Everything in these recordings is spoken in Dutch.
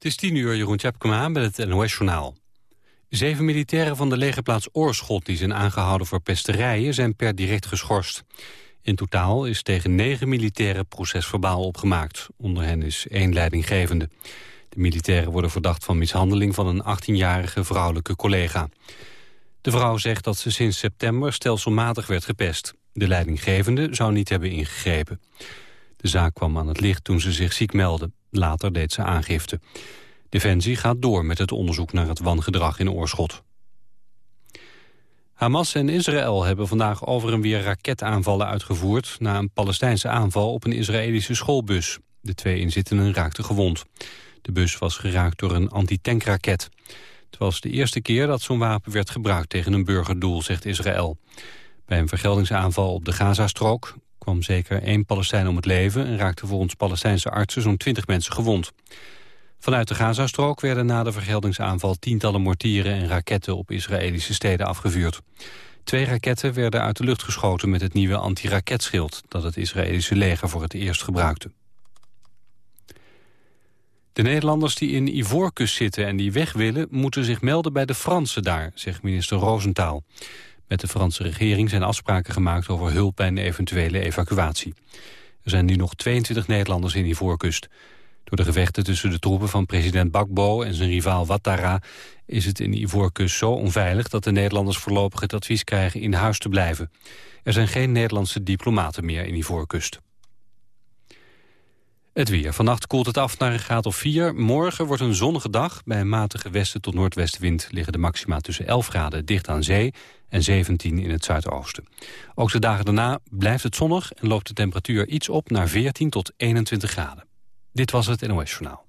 Het is tien uur, Jeroen Tjepkema met het NOS-journaal. Zeven militairen van de legerplaats Oorschot die zijn aangehouden voor pesterijen zijn per direct geschorst. In totaal is tegen negen militairen procesverbaal opgemaakt. Onder hen is één leidinggevende. De militairen worden verdacht van mishandeling van een 18-jarige vrouwelijke collega. De vrouw zegt dat ze sinds september stelselmatig werd gepest. De leidinggevende zou niet hebben ingegrepen. De zaak kwam aan het licht toen ze zich ziek meldde. Later deed ze aangifte. Defensie gaat door met het onderzoek naar het wangedrag in Oorschot. Hamas en Israël hebben vandaag over en weer raketaanvallen uitgevoerd... na een Palestijnse aanval op een Israëlische schoolbus. De twee inzittenden raakten gewond. De bus was geraakt door een antitankraket. Het was de eerste keer dat zo'n wapen werd gebruikt tegen een burgerdoel, zegt Israël. Bij een vergeldingsaanval op de Gazastrook kwam zeker één Palestijn om het leven... en raakte volgens Palestijnse artsen zo'n twintig mensen gewond. Vanuit de Gazastrook werden na de vergeldingsaanval... tientallen mortieren en raketten op Israëlische steden afgevuurd. Twee raketten werden uit de lucht geschoten met het nieuwe antiraketschild... dat het Israëlische leger voor het eerst gebruikte. De Nederlanders die in Ivoorkust zitten en die weg willen... moeten zich melden bij de Fransen daar, zegt minister Roosentaal. Met de Franse regering zijn afspraken gemaakt over hulp bij een eventuele evacuatie. Er zijn nu nog 22 Nederlanders in Ivoorkust. Door de gevechten tussen de troepen van president Bakbo en zijn rivaal Ouattara... is het in Ivoorkust zo onveilig dat de Nederlanders voorlopig het advies krijgen in huis te blijven. Er zijn geen Nederlandse diplomaten meer in Ivoorkust. Het weer. Vannacht koelt het af naar een graad of 4. Morgen wordt een zonnige dag. Bij een matige westen tot noordwestenwind liggen de maxima tussen 11 graden dicht aan zee en 17 in het zuidoosten. Ook de dagen daarna blijft het zonnig en loopt de temperatuur iets op naar 14 tot 21 graden. Dit was het NOS Journaal.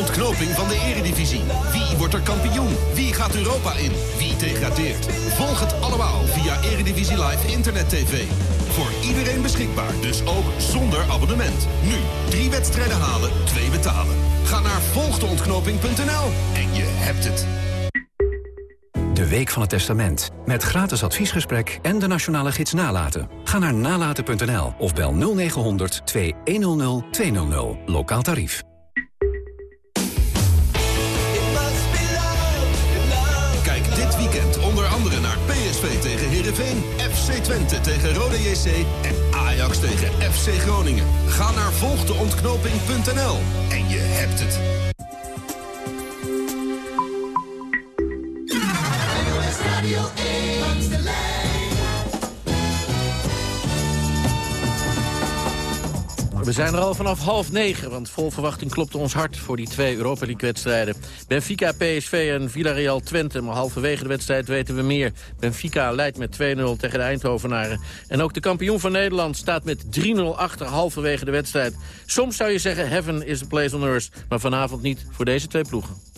Ontknoping van de eredivisie. Wie wordt er kampioen? Wie gaat Europa in? Wie degradeert? Volg het allemaal via Eredivisie Live Internet TV. Voor iedereen beschikbaar, dus ook zonder abonnement. Nu, drie wedstrijden halen, twee betalen. Ga naar volgdeontknoping.nl en je hebt het. De Week van het Testament. Met gratis adviesgesprek en de nationale gids Nalaten. Ga naar nalaten.nl of bel 0900 2100 200. Lokaal tarief. PSV tegen Heerenveen, FC Twente tegen Rode JC en Ajax tegen FC Groningen. Ga naar volgdeontknoping.nl en je hebt het. We zijn er al vanaf half negen, want vol verwachting klopte ons hart voor die twee Europa League-wedstrijden. Benfica, PSV en Villarreal Twente, maar halverwege de wedstrijd weten we meer. Benfica leidt met 2-0 tegen de Eindhovenaren. En ook de kampioen van Nederland staat met 3-0 achter halverwege de wedstrijd. Soms zou je zeggen, heaven is a place on earth, maar vanavond niet voor deze twee ploegen.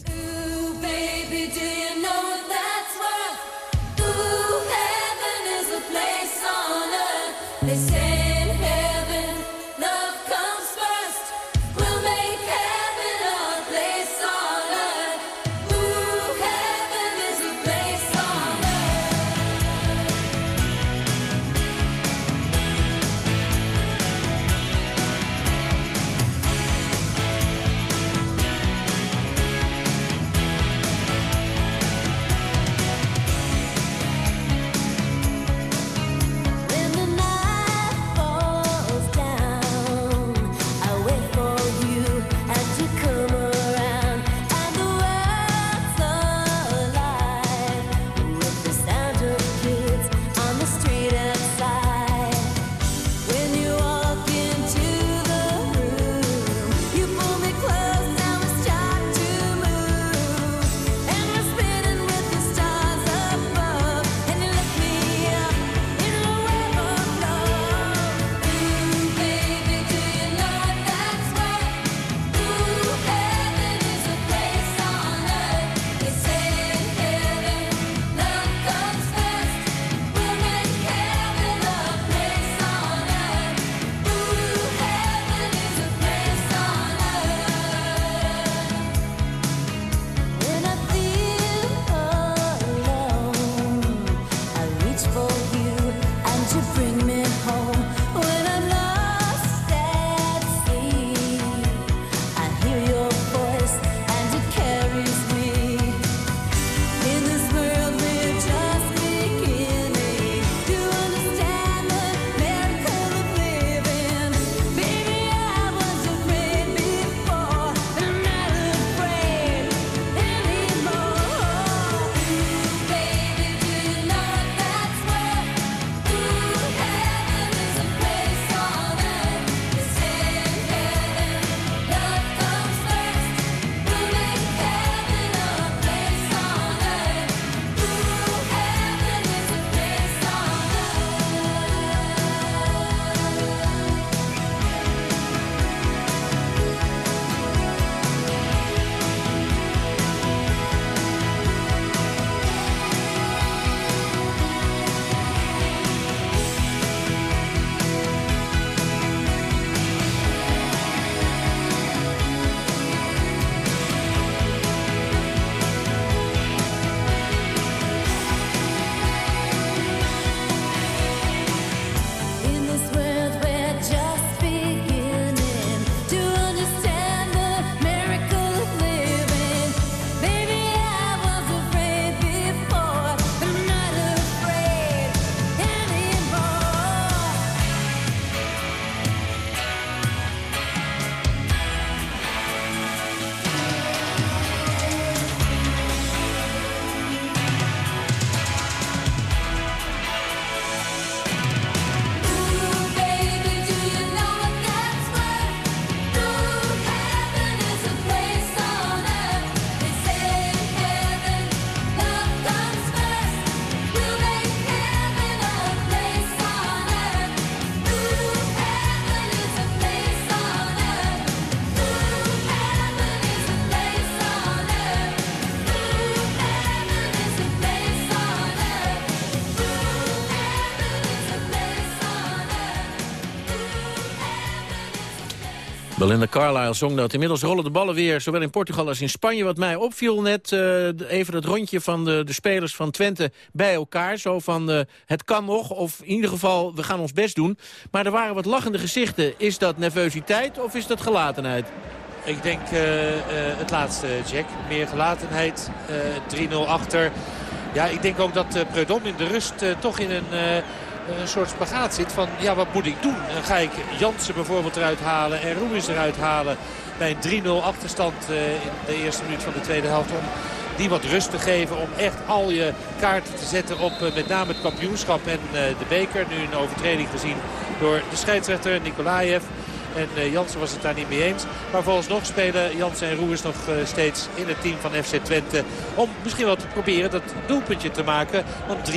Belinda Carlisle zong dat. Inmiddels rollen de ballen weer, zowel in Portugal als in Spanje. Wat mij opviel net, eh, even het rondje van de, de spelers van Twente bij elkaar. Zo van, eh, het kan nog, of in ieder geval, we gaan ons best doen. Maar er waren wat lachende gezichten. Is dat nervositeit of is dat gelatenheid? Ik denk eh, eh, het laatste, Jack. Meer gelatenheid, eh, 3-0 achter. Ja, ik denk ook dat uh, Preudom in de rust toch in een, een soort spagaat zit van... ja, wat moet ik doen? Dan ga ik Jansen bijvoorbeeld eruit halen en Ruiz eruit halen... bij een 3-0 achterstand in de eerste minuut van de tweede helft... om die wat rust te geven om echt al je kaarten te zetten op met name het kampioenschap en de beker. Nu een overtreding gezien door de scheidsrechter Nikolaev. En uh, Jansen was het daar niet mee eens. Maar nog spelen Jansen en Roers nog uh, steeds in het team van FC Twente. Om misschien wel te proberen dat doelpuntje te maken. Want 3-1,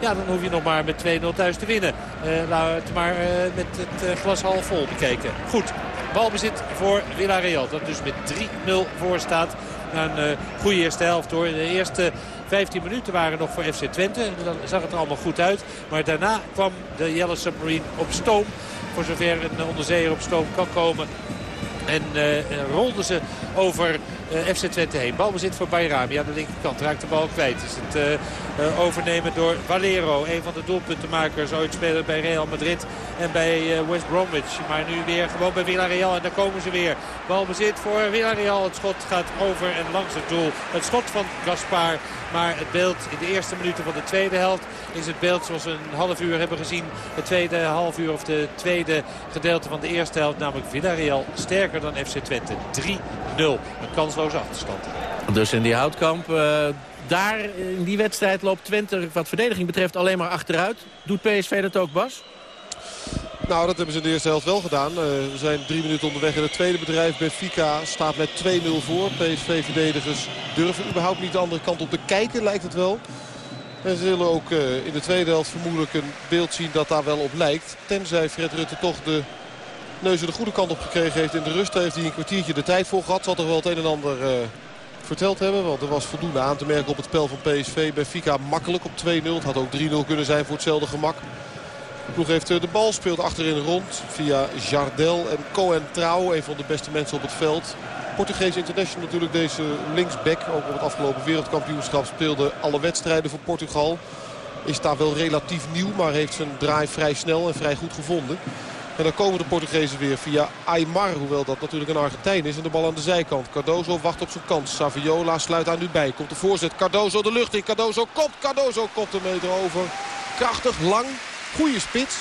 ja dan hoef je nog maar met 2-0 thuis te winnen. Uh, laten we het maar met het glas half vol bekijken. Goed, balbezit voor Villarreal. Dat dus met 3-0 voor staat. Na een goede eerste helft hoor. De eerste 15 minuten waren nog voor FC Twente. En dan zag het er allemaal goed uit. Maar daarna kwam de Yellow Submarine op stoom. Voor zover een onderzeeër op stoom kan komen. En uh, rolden ze over FC Twente heen. Balbezit voor Bayrami aan de linkerkant. Raakt de bal kwijt. Is het uh, overnemen door Valero. Een van de doelpuntenmakers. Ooit speler bij Real Madrid en bij West Bromwich. Maar nu weer gewoon bij Villarreal. En daar komen ze weer. Balbezit voor Villarreal. Het schot gaat over en langs het doel. Het schot van Gaspar. Maar het beeld in de eerste minuten van de tweede helft is het beeld zoals we een half uur hebben gezien. Het tweede half uur of de tweede gedeelte van de eerste helft. Namelijk Villarreal sterker dan FC Twente. 3-0. Een kansloze achterstand. Dus in die houtkamp... Uh, daar in die wedstrijd loopt Twente wat verdediging betreft alleen maar achteruit. Doet PSV dat ook, Bas? Nou, dat hebben ze in de eerste helft wel gedaan. Uh, we zijn drie minuten onderweg in het tweede bedrijf. Benfica staat met 2-0 voor. PSV-verdedigers durven überhaupt niet de andere kant op te kijken, lijkt het wel. En ze zullen ook uh, in de tweede helft vermoedelijk een beeld zien dat daar wel op lijkt. Tenzij Fred Rutte toch de neus de goede kant op gekregen heeft in de rust. heeft hij een kwartiertje de tijd voor gehad. Zal toch wel het een en ander uh, verteld hebben. Want er was voldoende aan te merken op het spel van PSV. Benfica makkelijk op 2-0. Het had ook 3-0 kunnen zijn voor hetzelfde gemak. De ploeg heeft de bal, speelt achterin rond via Jardel en Cohen Trouw. Een van de beste mensen op het veld. Portugees international natuurlijk deze linksback. Ook op het afgelopen wereldkampioenschap speelde alle wedstrijden voor Portugal. Is daar wel relatief nieuw, maar heeft zijn draai vrij snel en vrij goed gevonden. En dan komen de Portugezen weer via Aymar. Hoewel dat natuurlijk een Argentijn is. En de bal aan de zijkant. Cardozo wacht op zijn kans. Saviola sluit daar nu bij. Komt de voorzet. Cardozo de lucht in. Cardozo kopt. Cardozo kopt een meter over. Krachtig, lang. Goede spits.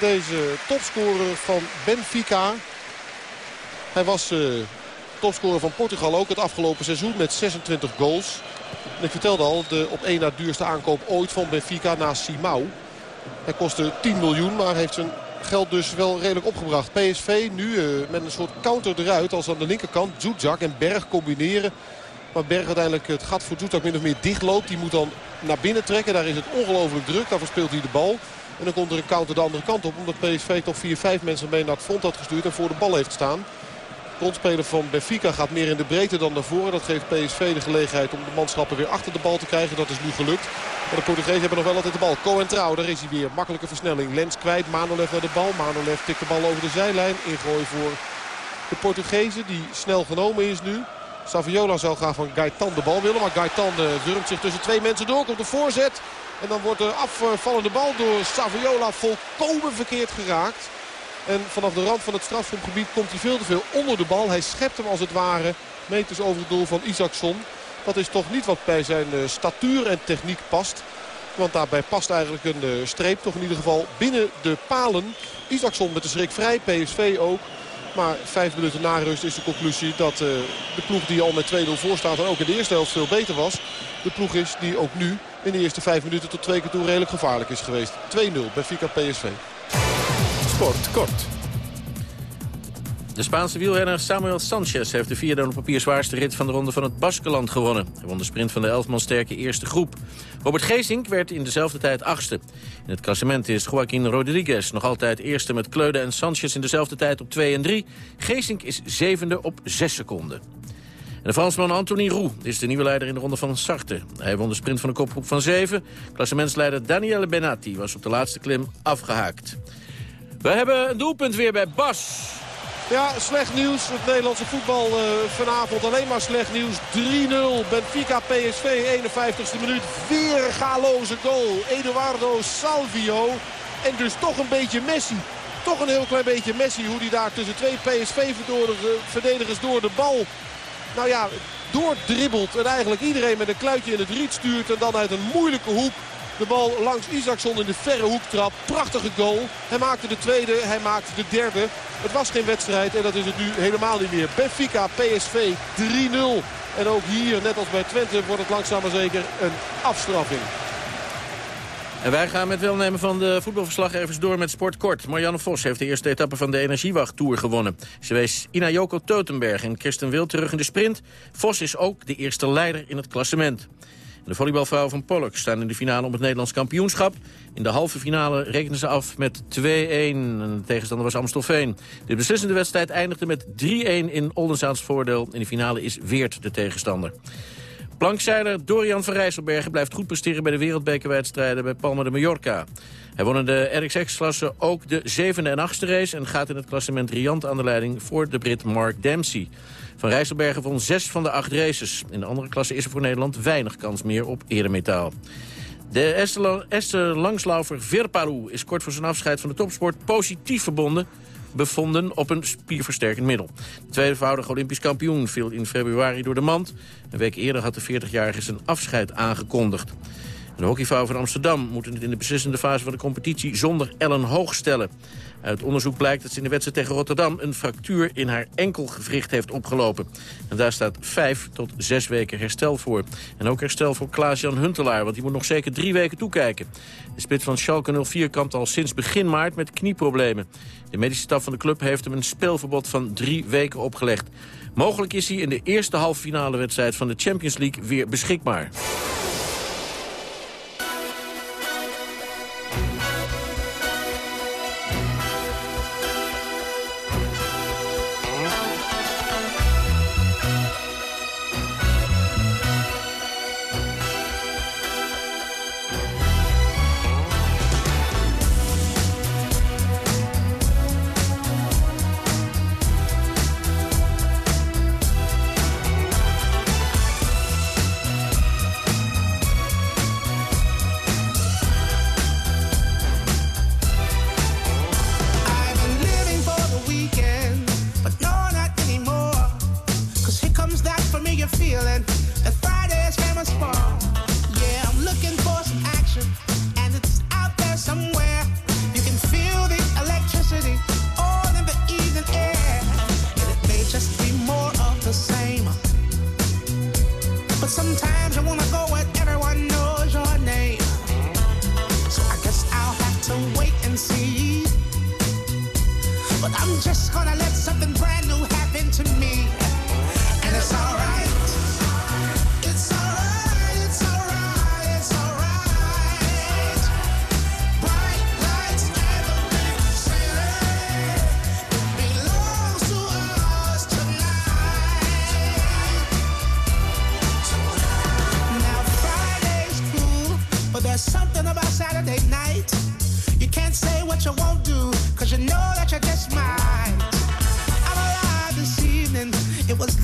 Deze topscorer van Benfica. Hij was uh, topscorer van Portugal ook het afgelopen seizoen met 26 goals. Ik vertelde al, de op één na duurste aankoop ooit van Benfica na Simao. Hij kostte 10 miljoen, maar heeft zijn geld dus wel redelijk opgebracht. PSV nu uh, met een soort counter eruit als aan de linkerkant Zuzak en Berg combineren. Maar Berg uiteindelijk het gat voor Zuzak min of meer dichtloopt. Die moet dan naar binnen trekken. Daar is het ongelooflijk druk. Daarvoor speelt hij de bal. En dan komt er een counter de andere kant op. Omdat PSV toch 4-5 mensen mee naar het front had gestuurd en voor de bal heeft staan. De ronspeler van Benfica gaat meer in de breedte dan naar voren. Dat geeft PSV de gelegenheid om de manschappen weer achter de bal te krijgen. Dat is nu gelukt. Maar de Portugezen hebben nog wel altijd de bal. Cohen Trouw, daar is hij weer. Makkelijke versnelling. Lens kwijt. Manolev naar de bal. Manolev tikt de bal over de zijlijn. Ingooi voor de Portugezen die snel genomen is nu. Saviola zou graag van Gaetan de bal willen. Maar Gaetan uh, wurmt zich tussen twee mensen door. Komt de voorzet. En dan wordt de afvallende bal door Saviola volkomen verkeerd geraakt. En vanaf de rand van het strafschopgebied komt hij veel te veel onder de bal. Hij schept hem als het ware meters over het doel van Isaacson. Dat is toch niet wat bij zijn uh, statuur en techniek past. Want daarbij past eigenlijk een uh, streep. Toch in ieder geval binnen de palen. Isaacson met de schrik vrij. PSV ook. Maar vijf minuten na rust is de conclusie dat uh, de ploeg die al met 2-0 voor staat... en ook in de eerste helft veel beter was. De ploeg is die ook nu in de eerste vijf minuten tot twee keer toe redelijk gevaarlijk is geweest. 2-0 bij Fika PSV. Sport kort. De Spaanse wielrenner Samuel Sanchez heeft de vierde op papier zwaarste rit van de ronde van het Baskeland gewonnen. Hij won de sprint van de elfman sterke eerste groep. Robert Geesink werd in dezelfde tijd achtste. In het klassement is Joaquin Rodriguez nog altijd eerste met Kleude en Sanchez in dezelfde tijd op 2 en 3. Geesink is zevende op 6 seconden. En de Fransman Anthony Roux is de nieuwe leider in de ronde van Sartre. Hij won de sprint van de kopgroep van 7. Klassementsleider Daniele Benatti was op de laatste klim afgehaakt. We hebben een doelpunt weer bij Bas. Ja, slecht nieuws. Het Nederlandse voetbal eh, vanavond alleen maar slecht nieuws. 3-0. Benfica PSV, 51ste minuut. Weer galoze goal. Eduardo Salvio. En dus toch een beetje Messi. Toch een heel klein beetje Messi. Hoe die daar tussen twee PSV-verdedigers door de bal... Nou ja, doordribbelt. En eigenlijk iedereen met een kluitje in het riet stuurt. En dan uit een moeilijke hoek de bal langs Isaacson in de verre hoek trap. Prachtige goal. Hij maakte de tweede, hij maakte de derde. Het was geen wedstrijd en dat is het nu helemaal niet meer. Benfica, PSV 3-0. En ook hier, net als bij Twente, wordt het langzaam maar zeker een afstraffing. En wij gaan met welnemen van de voetbalverslaggevers door met Sport Kort. Marianne Vos heeft de eerste etappe van de Energiewacht Tour gewonnen. Ze wees Ina Joko Teutenberg en Kirsten Wild terug in de sprint. Vos is ook de eerste leider in het klassement. De volleybalvrouwen van Pollock staan in de finale om het Nederlands kampioenschap. In de halve finale rekenen ze af met 2-1. De tegenstander was Amstelveen. De beslissende wedstrijd eindigde met 3-1 in Oldenzaals voordeel. In de finale is Weert de tegenstander. Plankzeiler Dorian van Rijsselbergen blijft goed presteren bij de wereldbekerwedstrijden bij Palma de Mallorca. Hij won in de RXX-klasse ook de zevende en achtste race... en gaat in het klassement riant aan de leiding voor de Brit Mark Dempsey. Van Rijsselbergen won zes van de acht races. In de andere klasse is er voor Nederland weinig kans meer op eremetaal. De Esther Langslaufer Verparu is kort voor zijn afscheid van de topsport positief verbonden bevonden op een spierversterkend middel. De tweevoudige Olympisch kampioen viel in februari door de mand. Een week eerder had de 40-jarige zijn afscheid aangekondigd. De hockeyvrouw van Amsterdam moet het in de beslissende fase van de competitie zonder Ellen Hoog stellen. Uit onderzoek blijkt dat ze in de wedstrijd tegen Rotterdam een fractuur in haar enkelgewricht heeft opgelopen. En daar staat vijf tot zes weken herstel voor. En ook herstel voor Klaas-Jan Huntelaar, want die moet nog zeker drie weken toekijken. De spits van Schalke 04 kampt al sinds begin maart met knieproblemen. De medische staf van de club heeft hem een speelverbod van drie weken opgelegd. Mogelijk is hij in de eerste halve finale wedstrijd van de Champions League weer beschikbaar.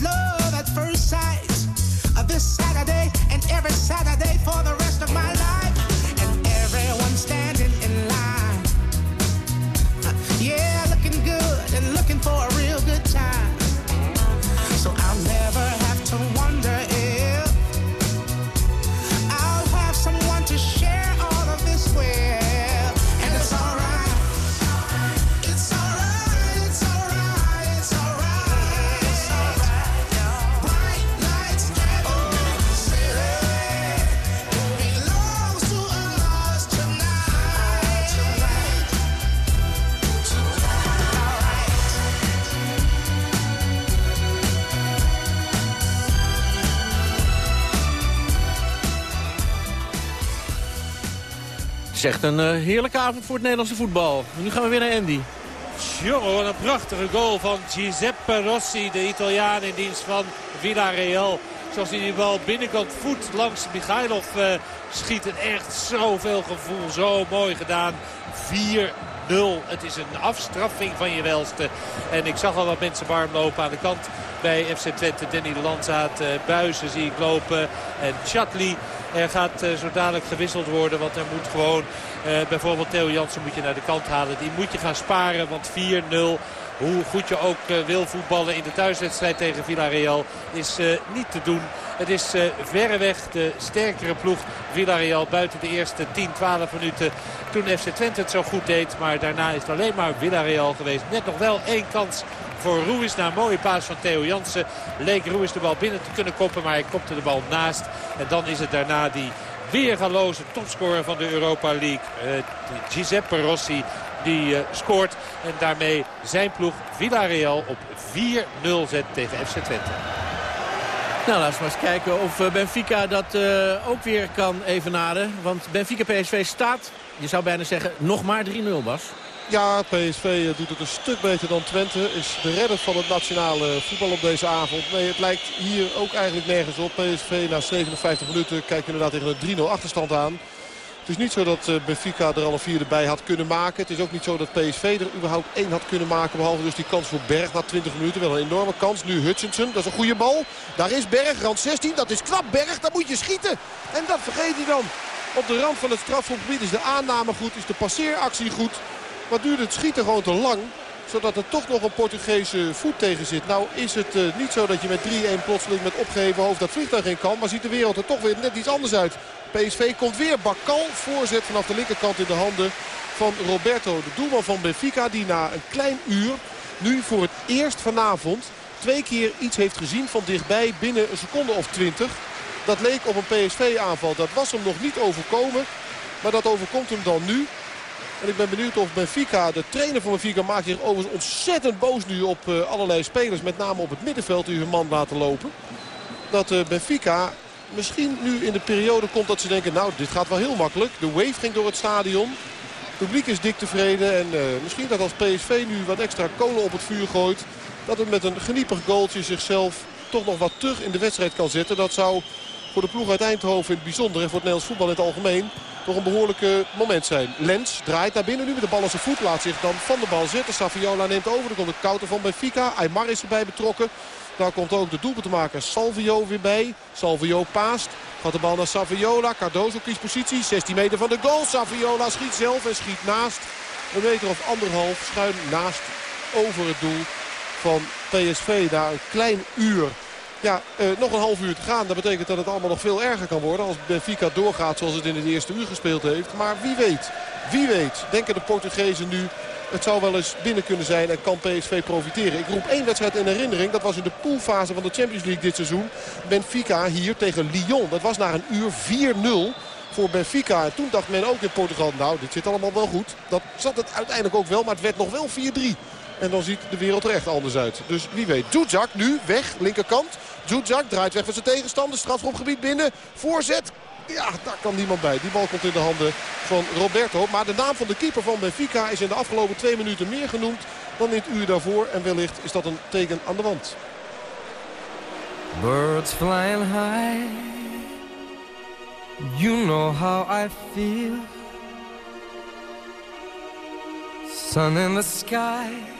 Love at first sight. This Saturday and every Saturday is echt een eh, heerlijke avond voor het Nederlandse voetbal. Nu gaan we weer naar Andy. Jongen, wat een prachtige goal van Giuseppe Rossi, de Italiaan in dienst van Villarreal. Zoals hij die bal binnenkant voet langs Michailov eh, schieten. Echt zoveel gevoel. Zo mooi gedaan. 4 0. Het is een afstraffing van je welste. En ik zag al wat mensen warm lopen aan de kant bij FC Twente. Danny de Landzaat, uh, Buizen zie ik lopen. En Chatli. Er gaat uh, zo dadelijk gewisseld worden. Want er moet gewoon uh, bijvoorbeeld Theo Jansen moet je naar de kant halen. Die moet je gaan sparen. Want 4-0 hoe goed je ook uh, wil voetballen in de thuiswedstrijd tegen Villarreal is niet te doen. Het is verreweg de sterkere ploeg Villarreal buiten de eerste 10, 12 minuten. Toen FC Twente het zo goed deed. Maar daarna is het alleen maar Villarreal geweest. Net nog wel één kans voor Ruiz. Na een mooie paas van Theo Jansen leek Ruiz de bal binnen te kunnen koppen. Maar hij kopte de bal naast. En dan is het daarna die weergaloze topscorer van de Europa League. Uh, Giuseppe Rossi die uh, scoort. En daarmee zijn ploeg Villarreal op 4-0 zet tegen FC Twente. Nou, laten we eens kijken of Benfica dat ook weer kan evenaren. Want Benfica PSV staat, je zou bijna zeggen, nog maar 3-0 Bas. Ja, PSV doet het een stuk beter dan Twente. Is de redder van het nationale voetbal op deze avond. Nee, het lijkt hier ook eigenlijk nergens op. PSV na 57 minuten kijkt inderdaad tegen een 3-0 achterstand aan. Het is niet zo dat Benfica er al een vierde bij had kunnen maken. Het is ook niet zo dat PSV er überhaupt één had kunnen maken. Behalve dus die kans voor Berg na 20 minuten. Wel een enorme kans. Nu Hutchinson. Dat is een goede bal. Daar is Berg. Rand 16. Dat is knap Berg. Daar moet je schieten. En dat vergeet hij dan. Op de rand van het strafschopgebied is de aanname goed. Is de passeeractie goed. Maar duurt het schieten gewoon te lang. Zodat er toch nog een Portugese voet tegen zit. Nou is het uh, niet zo dat je met 3-1 plotseling met opgeheven hoofd dat vliegtuig in kan. Maar ziet de wereld er toch weer net iets anders uit. PSV komt weer Bakal. Voorzet vanaf de linkerkant in de handen van Roberto. De doelman van Benfica die na een klein uur nu voor het eerst vanavond twee keer iets heeft gezien van dichtbij binnen een seconde of twintig. Dat leek op een PSV-aanval. Dat was hem nog niet overkomen. Maar dat overkomt hem dan nu. En ik ben benieuwd of Benfica, de trainer van Benfica, maakt zich overigens ontzettend boos nu op uh, allerlei spelers. Met name op het middenveld die hun man laten lopen. Dat uh, Benfica misschien nu in de periode komt dat ze denken, nou dit gaat wel heel makkelijk. De wave ging door het stadion. Het publiek is dik tevreden. En uh, misschien dat als PSV nu wat extra kolen op het vuur gooit. Dat het met een geniepig goaltje zichzelf toch nog wat terug in de wedstrijd kan zetten. Dat zou voor de ploeg uit Eindhoven in het bijzonder en voor het Nederlands voetbal in het algemeen toch een behoorlijke moment zijn. Lens draait naar binnen nu met de bal aan zijn voet. Laat zich dan van de bal zetten. Saviola neemt over. Dan komt het counter van Benfica. Aymar is erbij betrokken. Daar komt ook de doelpunt te maken Salvio weer bij. Salvio paast. Gaat de bal naar Saviola. Cardozo kiest positie. 16 meter van de goal. Saviola schiet zelf en schiet naast. Een meter of anderhalf schuin naast over het doel van PSV. Daar een klein uur ja, uh, nog een half uur te gaan. Dat betekent dat het allemaal nog veel erger kan worden. Als Benfica doorgaat zoals het in het eerste uur gespeeld heeft. Maar wie weet, wie weet, denken de Portugezen nu... Het zou wel eens binnen kunnen zijn en kan PSV profiteren. Ik roep één wedstrijd in herinnering. Dat was in de poolfase van de Champions League dit seizoen. Benfica hier tegen Lyon. Dat was na een uur 4-0 voor Benfica. En toen dacht men ook in Portugal, nou dit zit allemaal wel goed. Dat zat het uiteindelijk ook wel, maar het werd nog wel 4-3. En dan ziet de wereld er echt anders uit. Dus wie weet. Djudjak nu weg, linkerkant. Djudjak draait weg van zijn tegenstander. Strafschopgebied binnen. Voorzet. Ja, daar kan niemand bij. Die bal komt in de handen van Roberto. Maar de naam van de keeper van Benfica is in de afgelopen twee minuten meer genoemd dan in het uur daarvoor. En wellicht is dat een teken aan de wand. Birds flying high You know how I feel Sun in the sky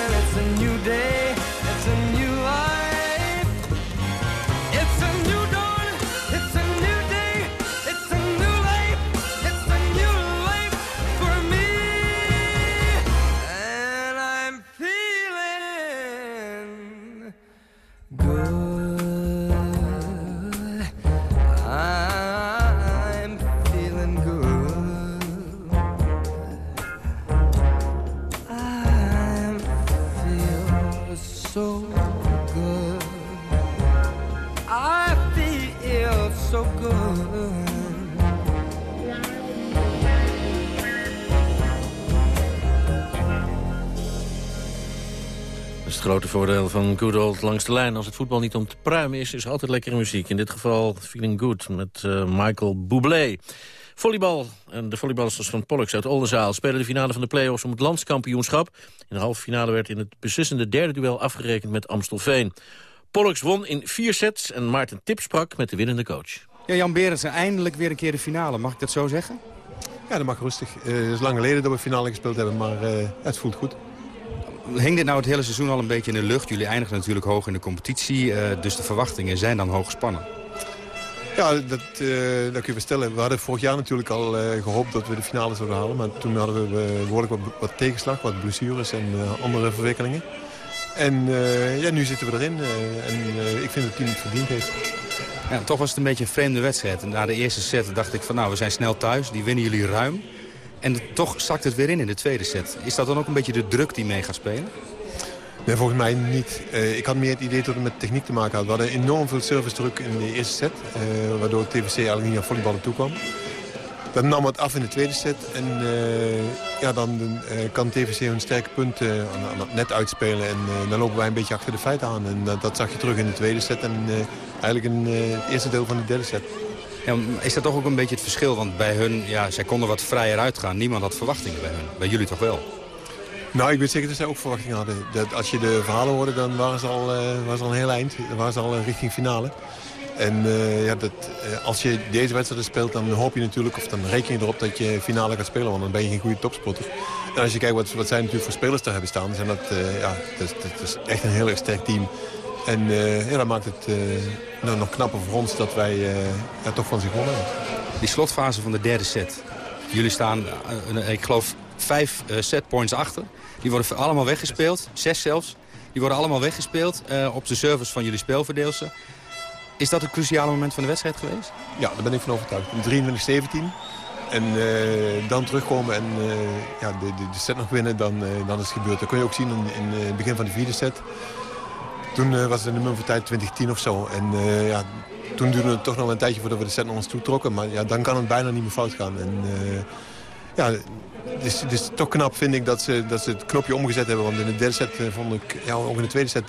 grote voordeel van Good Old Langs de Lijn. Als het voetbal niet om te pruimen is, is altijd lekkere muziek. In dit geval Feeling Good met eh, Michael Bublé. Volleybal en de volleyballers van Pollux uit Oldenzaal... spelen de finale van de play-offs om het landskampioenschap. In de halve finale werd in het beslissende derde duel afgerekend met Amstelveen. Pollux won in vier sets en Maarten Tip sprak met de winnende coach. Ja, Jan Berendsen, eindelijk weer een keer de finale. Mag ik dat zo zeggen? Ja, dat mag rustig. Eh, het is lang geleden dat we finale gespeeld hebben, maar eh, het voelt goed. Hing dit nou het hele seizoen al een beetje in de lucht? Jullie eindigen natuurlijk hoog in de competitie, eh, dus de verwachtingen zijn dan hoog gespannen. Ja, dat, eh, dat kun je stellen. We hadden vorig jaar natuurlijk al eh, gehoopt dat we de finale zouden halen. Maar toen hadden we eh, behoorlijk wat, wat tegenslag, wat blessures en andere verwikkelingen. En ja, nu zitten we erin. en ik vind dat het team het verdiend heeft. Ja, toch was het een beetje een vreemde wedstrijd. Na de eerste set dacht ik van nou, we zijn snel thuis. Die winnen jullie ruim. En toch zakt het weer in in de tweede set. Is dat dan ook een beetje de druk die mee gaat spelen? Nee, volgens mij niet. Eh, ik had meer het idee dat het met techniek te maken had. We hadden enorm veel service druk in de eerste set. eh, waardoor TVC eigenlijk niet aan volleyballen toekwam. Dat nam het af in de tweede set. En eh, ja, dan kan TVC hun sterke punten net uitspelen. En dan lopen wij een beetje achter de feiten aan. En dat, zag je terug in de tweede set. En eigenlijk in het eerste deel van de derde set. Is dat toch ook een beetje het verschil? Want bij hun, ja, zij konden wat vrijer uitgaan. Niemand had verwachtingen bij hun. Bij jullie toch wel? Nou, ik weet zeker dat zij ook verwachtingen hadden. Dat als je de verhalen hoorde, dan waren ze al, ze al een heel eind. Dan waren ze al eh, richting finale. En eh, ja, dat, als je deze wedstrijden speelt, dan hoop je natuurlijk... of dan reken je erop dat je finale gaat spelen, want dan ben je geen goede topspotter. En als je kijkt wat, wat zij natuurlijk voor spelers daar hebben staan... zijn dat, ja, dat, dat is echt een heel erg sterk team. En eh, ja, dat maakt het eh, nou, nog knapper voor ons dat wij eh, toch van zich wonnen. Die slotfase van de derde set. Jullie staan, ik geloof, vijf setpoints achter. Die worden allemaal weggespeeld. Zes zelfs. Die worden allemaal weggespeeld op de service van jullie speelverdeelster. Is dat het cruciale moment van de wedstrijd geweest? Ja, daar ben ik van overtuigd. 23-17. En dan terugkomen en ja, de, de, de set nog winnen, dan, dan is het gebeurd. Dat kun je ook zien in, in het begin van de vierde set. Toen eh, was de voor tijd 2010 of zo. En eh, ja, toen duurde het toch nog een tijdje voordat we de set naar ons toe trokken. Maar ja, dan kan het bijna niet meer fout gaan. En, eh, ja, het is, toch knap, vind ik, dat ze, dat ze het knopje omgezet hebben. Want in de derde set vond ik, ja, ook in de tweede set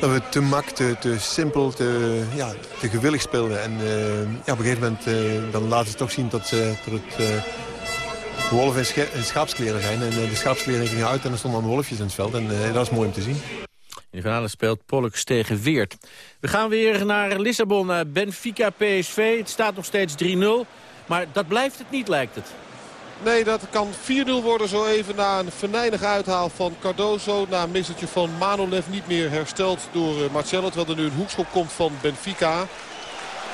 dat we te mak, te, simpel, te, ja, te gewillig speelden. En ja, op een gegeven moment dan laten ze toch zien dat, ze, dat het uh, wolven en, scha en, schaapskleren zijn. En de schaapskleren gingen uit en er stonden allemaal wolfjes in het veld. En dat is mooi om te zien. In de finale speelt Pollux tegen Weert. We gaan weer naar Lissabon, naar Benfica PSV. Het staat nog steeds 3-0. Maar dat blijft het niet, lijkt het. Nee, dat kan 4-0 worden zo even na een venijnige uithaal van Cardozo. Na een misseltje van Manolev niet meer hersteld door Marcelo. Terwijl er nu een hoekschop komt van Benfica.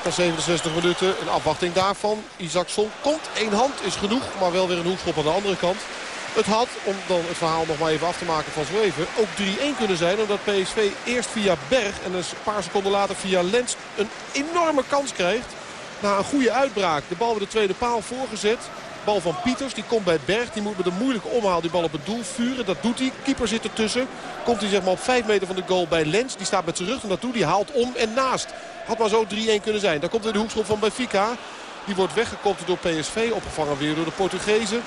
Na 67 minuten een afwachting daarvan. Isaacson komt. Eén hand is genoeg, maar wel weer een hoekschop aan de andere kant. Het had, om dan het verhaal nog maar even af te maken van zo even, ook 3-1 kunnen zijn. Omdat PSV eerst via Berg en een paar seconden later via Lens een enorme kans krijgt. Na een goede uitbraak. De bal bij de tweede paal voorgezet. Bal van Pieters, die komt bij Berg. Die moet met een moeilijke omhaal die bal op het doel vuren. Dat doet hij. Keeper zit ertussen. Komt hij zeg maar op 5 meter van de goal bij Lens. Die staat met zijn rug naartoe. Die haalt om en naast. Had maar zo 3-1 kunnen zijn. Dan komt er de hoekschop van Benfica. Die wordt weggekopt door PSV. Opgevangen weer door de Portugezen.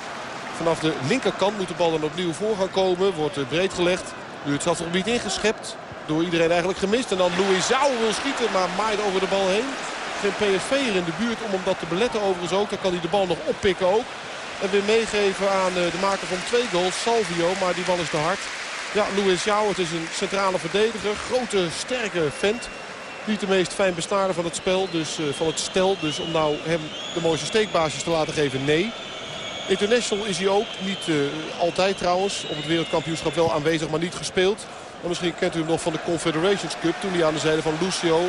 Vanaf de linkerkant moet de bal dan opnieuw voor gaan komen. Wordt breed gelegd. Nu het niet ingeschept. Door iedereen eigenlijk gemist. En dan Louis Zou wil schieten. Maar maait over de bal heen. Geen PSV'er in de buurt om hem dat te beletten overigens ook. Dan kan hij de bal nog oppikken ook. En weer meegeven aan de maker van twee goals, Salvio. Maar die bal is te hard. Ja, Louis Jouw, het is een centrale verdediger. Grote, sterke vent. Niet de meest fijn besnaarde van het spel, dus uh, van het stel. Dus om nou hem de mooiste steekbaasjes te laten geven, nee. International is hij ook. Niet uh, altijd trouwens. Op het wereldkampioenschap wel aanwezig, maar niet gespeeld. En misschien kent u hem nog van de Confederations Cup. Toen hij aan de zijde van Lucio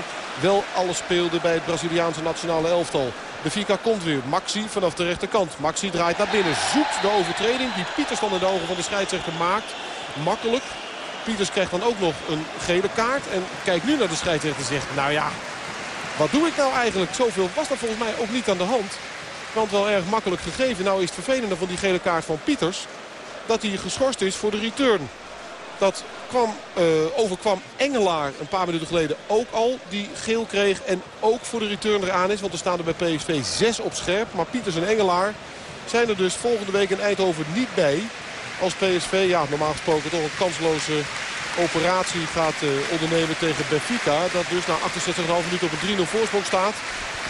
wel alles speelde bij het Braziliaanse nationale elftal. De Fika komt weer. Maxi vanaf de rechterkant. Maxi draait naar binnen. Zoekt de overtreding die Pieters dan in de ogen van de scheidsrechter maakt. Makkelijk. Pieters krijgt dan ook nog een gele kaart. En kijkt nu naar de scheidsrechter en zegt... Nou ja, wat doe ik nou eigenlijk? Zoveel was dat volgens mij ook niet aan de hand. Want wel erg makkelijk gegeven. Nou is het vervelende van die gele kaart van Pieters... dat hij geschorst is voor de return. Dat kwam, uh, overkwam Engelaar een paar minuten geleden ook al. Die geel kreeg en ook voor de return eraan is. Want er staan er bij PSV zes op scherp. Maar Pieters en Engelaar zijn er dus volgende week in Eindhoven niet bij. Als PSV, ja normaal gesproken toch een kansloze operatie gaat uh, ondernemen tegen Benfica. Dat dus na 68,5 minuten op een 3-0 voorsprong staat.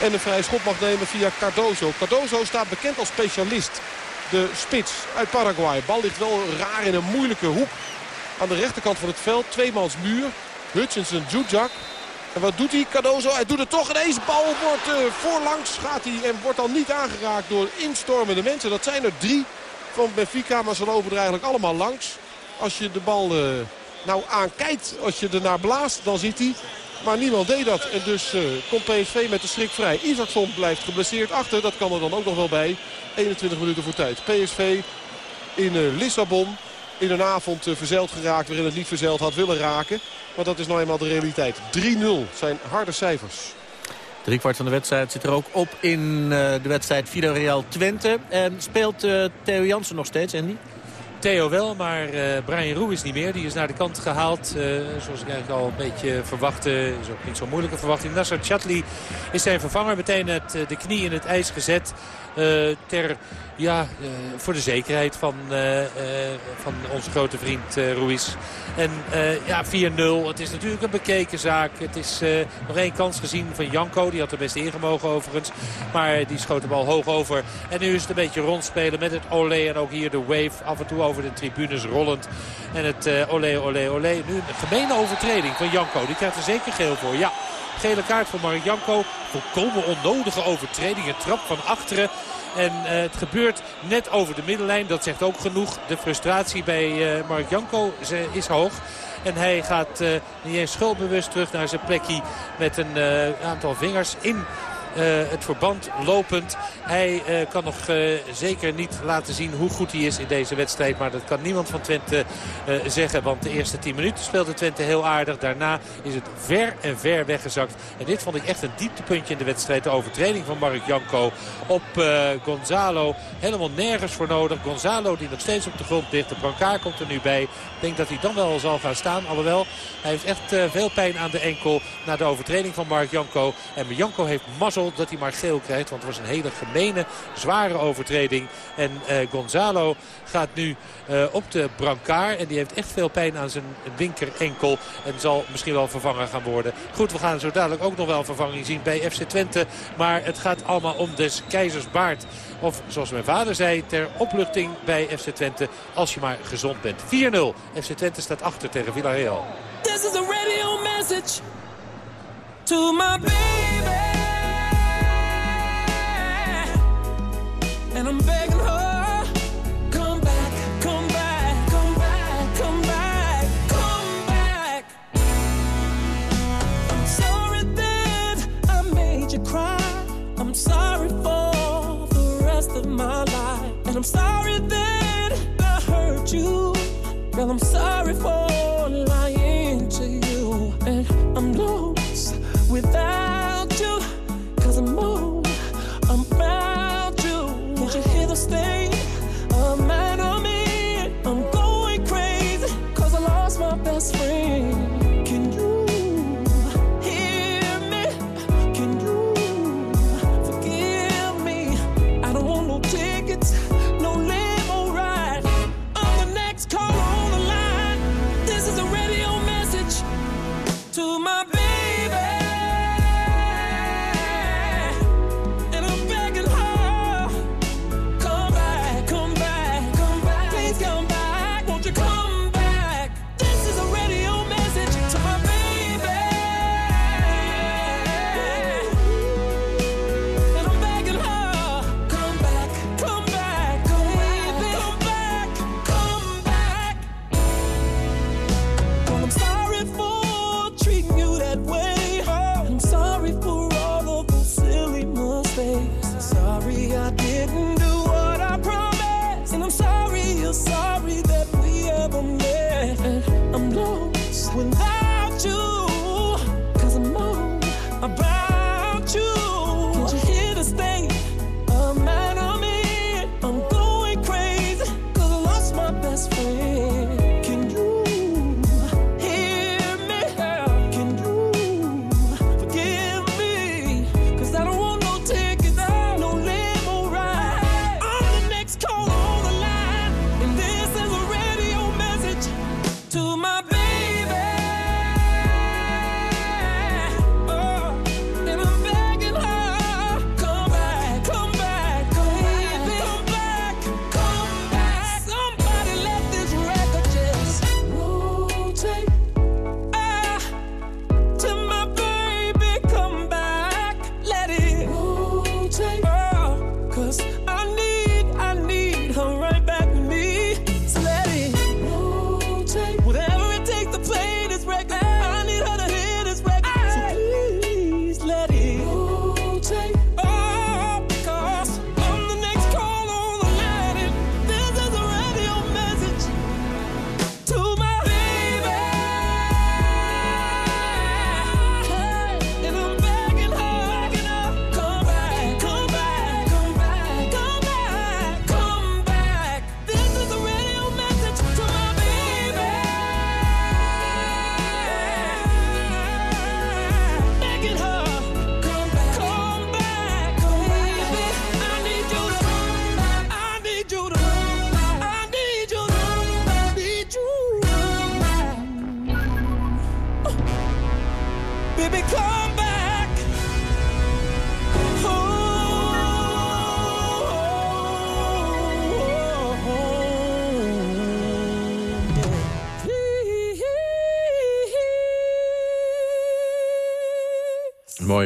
En een vrije schop mag nemen via Cardozo. Cardozo staat bekend als specialist. De spits uit Paraguay. Bal ligt wel raar in een moeilijke hoek aan de rechterkant van het veld. Tweemans muur. Hutchinson, Zuzak. En wat doet hij? Cardozo, hij doet het toch ineens. Bal wordt uh, voorlangs gaat hij en wordt dan niet aangeraakt door instormende mensen. Dat zijn er drie van Benfica, maar ze lopen er eigenlijk allemaal langs. Als je de bal uh, nou aankijkt, als je er naar blaast, dan ziet hij. Maar niemand deed dat. En dus uh, komt PSV met de schrik vrij. Isaacson blijft geblesseerd achter. Dat kan er dan ook nog wel bij. 21 minuten voor tijd. PSV in Lissabon in een avond eh, verzeild geraakt waarin het niet verzeild had willen raken. Maar dat is nou eenmaal de realiteit. 3-0 zijn harde cijfers. Drie kwart van de wedstrijd zit er ook op in uh, de wedstrijd Villarreal Twente. En speelt uh, Theo Jansen nog steeds, Andy? Theo wel, maar uh, Brian Roe is niet meer. Die is naar de kant gehaald. Uh, zoals ik eigenlijk al een beetje verwachtte. Is ook niet zo'n moeilijke verwachting. Nasser Chatli is zijn vervanger. Meteen het, de knie in het ijs gezet. Ter ja, uh, voor de zekerheid van, uh, uh, van onze grote vriend Ruiz. En ja, 4-0. Het is natuurlijk een bekeken zaak. Het is nog één kans gezien van Janko. Die had er best ingemogen overigens. Maar die schoot de bal hoog over. En nu is het een beetje rondspelen met het olé. En ook hier de wave af en toe over de tribunes rollend. En het olé, olé, olé. Nu een gemene overtreding van Janko. Die krijgt er zeker geel voor. Ja, gele kaart voor Mark Janko. Volkomen onnodige overtreding. Een trap van achteren. En uh, het gebeurt net over de middenlijn. Dat zegt ook genoeg. De frustratie bij uh, Mark Janko is hoog. En hij gaat uh, niet eens schuldbewust terug naar zijn plekje met een aantal vingers in het verband lopend. Hij uh, kan nog uh, zeker niet laten zien hoe goed hij is in deze wedstrijd. Maar dat kan niemand van Twente zeggen. Want de eerste 10 minuten speelde Twente heel aardig. Daarna is het ver en ver weggezakt. En dit vond ik echt een dieptepuntje in de wedstrijd. De overtreding van Mark Janko op Gonzalo. Helemaal nergens voor nodig. Gonzalo die nog steeds op de grond ligt. De brancard komt er nu bij. Ik denk dat hij dan wel zal gaan staan. Alhoewel, hij heeft echt veel pijn aan de enkel na de overtreding van Mark Janko. En Janko heeft mazzel dat hij maar geel krijgt. Want het was een hele gemene, zware overtreding. En eh, Gonzalo gaat nu eh, op de brancard. En die heeft echt veel pijn aan zijn linker enkel. En zal misschien wel vervangen gaan worden. Goed, we gaan zo dadelijk ook nog wel vervanging zien bij FC Twente. Maar het gaat allemaal om des keizers baard. Of zoals mijn vader zei, ter opluchting bij FC Twente. Als je maar gezond bent. 4-0. FC Twente staat achter tegen Villarreal. This is a radio message to my baby. And I'm begging her, come back, come back, come back, come back, come back. I'm sorry that I made you cry. I'm sorry for the rest of my life. And I'm sorry that I hurt you. Girl, I'm sorry for lying to you. And I'm lost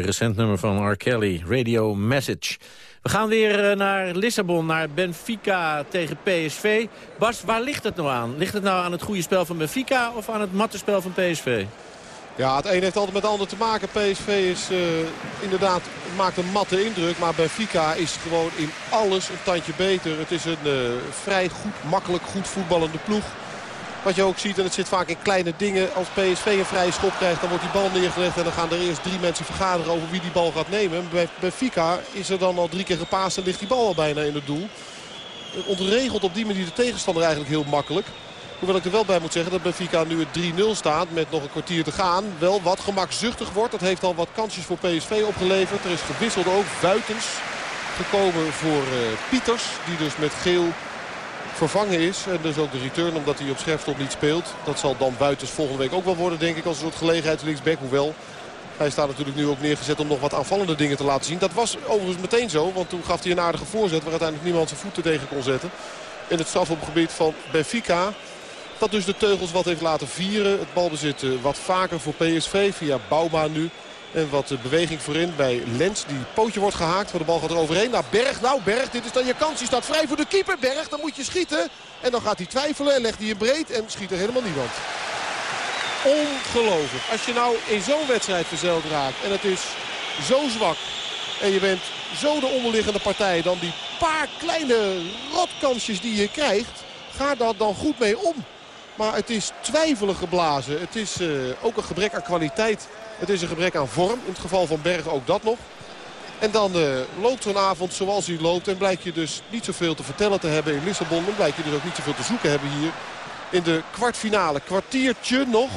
recent nummer van R. Kelly, Radio Message. We gaan weer eh, naar Lissabon, naar Benfica tegen PSV. Bas, waar ligt het nou aan? Ligt het nou aan het goede spel van Benfica of aan het matte spel van PSV? Ja, het een heeft altijd met het ander te maken. PSV is eh, inderdaad, maakt een matte indruk. Maar Benfica is gewoon in alles een tandje beter. Het is een eh, vrij goed, makkelijk, goed voetballende ploeg. Wat je ook ziet, en het zit vaak in kleine dingen. Als PSV een vrije schop krijgt, dan wordt die bal neergelegd. En dan gaan er eerst drie mensen vergaderen over wie die bal gaat nemen. En Bij Benfica is er dan al drie keer gepaast en ligt die bal al bijna in het doel. Het ontregelt op die manier de tegenstander eigenlijk heel makkelijk. Hoewel ik er wel bij moet zeggen dat Benfica nu het 3-0 staat met nog een kwartier te gaan. Wel wat gemakzuchtig wordt. Dat heeft al wat kansjes voor PSV opgeleverd. Er is gewisseld ook. Buitens gekomen voor eh, Pieters. Die dus met geel vervangen is. En dus ook de return omdat hij op scherpstop niet speelt. Dat zal dan Buitens volgende week ook wel worden denk ik als een soort gelegenheidslinksback. Hoewel hij staat natuurlijk nu ook neergezet om nog wat aanvallende dingen te laten zien. Dat was overigens meteen zo. Want toen gaf hij een aardige voorzet waar uiteindelijk niemand zijn voeten tegen kon zetten. In het strafopgebied van Benfica. Dat dus de teugels wat heeft laten vieren. Het balbezit eh, wat vaker voor PSV via Bouma nu. En wat beweging voorin bij Lens. Die pootje wordt gehaakt. Maar de bal gaat er overheen naar Berg. Nou Berg, dit is dan je kans. Die staat vrij voor de keeper. Berg, dan moet je schieten. En dan gaat hij twijfelen en legt hij in breed. En schiet er helemaal niemand. Ongelooflijk. Als je nou in zo'n wedstrijd verzeild raakt. En het is zo zwak. En je bent zo de onderliggende partij. Dan die paar kleine rotkansjes die je krijgt. Ga daar dan goed mee om. Maar het is twijfelig geblazen. Het is eh, ook een gebrek aan kwaliteit. Het is een gebrek aan vorm. In het geval van Berg ook dat nog. En dan eh, loopt zo'n avond zoals hij loopt. En blijkt je dus niet zoveel te vertellen te hebben in Lissabon. Dan blijkt je dus ook niet zoveel te zoeken hebben hier. In de kwartfinale. Kwartiertje nog.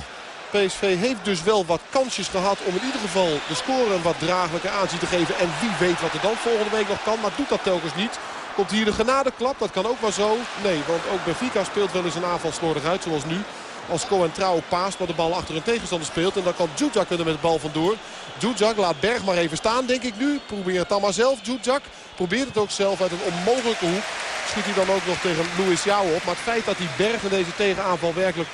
PSV heeft dus wel wat kansjes gehad om in ieder geval de score een wat draaglijke aanzien te geven. En wie weet wat er dan volgende week nog kan. Maar doet dat telkens niet. Komt hier de genadeklap. Dat kan ook wel zo. Nee, want ook Benfica speelt wel eens een aanval slordig uit. Zoals nu. Als Cohen Trouw paast, maar de bal achter een tegenstander speelt. En dan kan Djudjak er met de bal vandoor. Djudjak laat Berg maar even staan, denk ik nu. Probeert het dan maar zelf. Djudjak probeert het ook zelf uit een onmogelijke hoek. Schiet hij dan ook nog tegen Louis Jou op. Maar het feit dat die Berg in deze tegenaanval werkelijk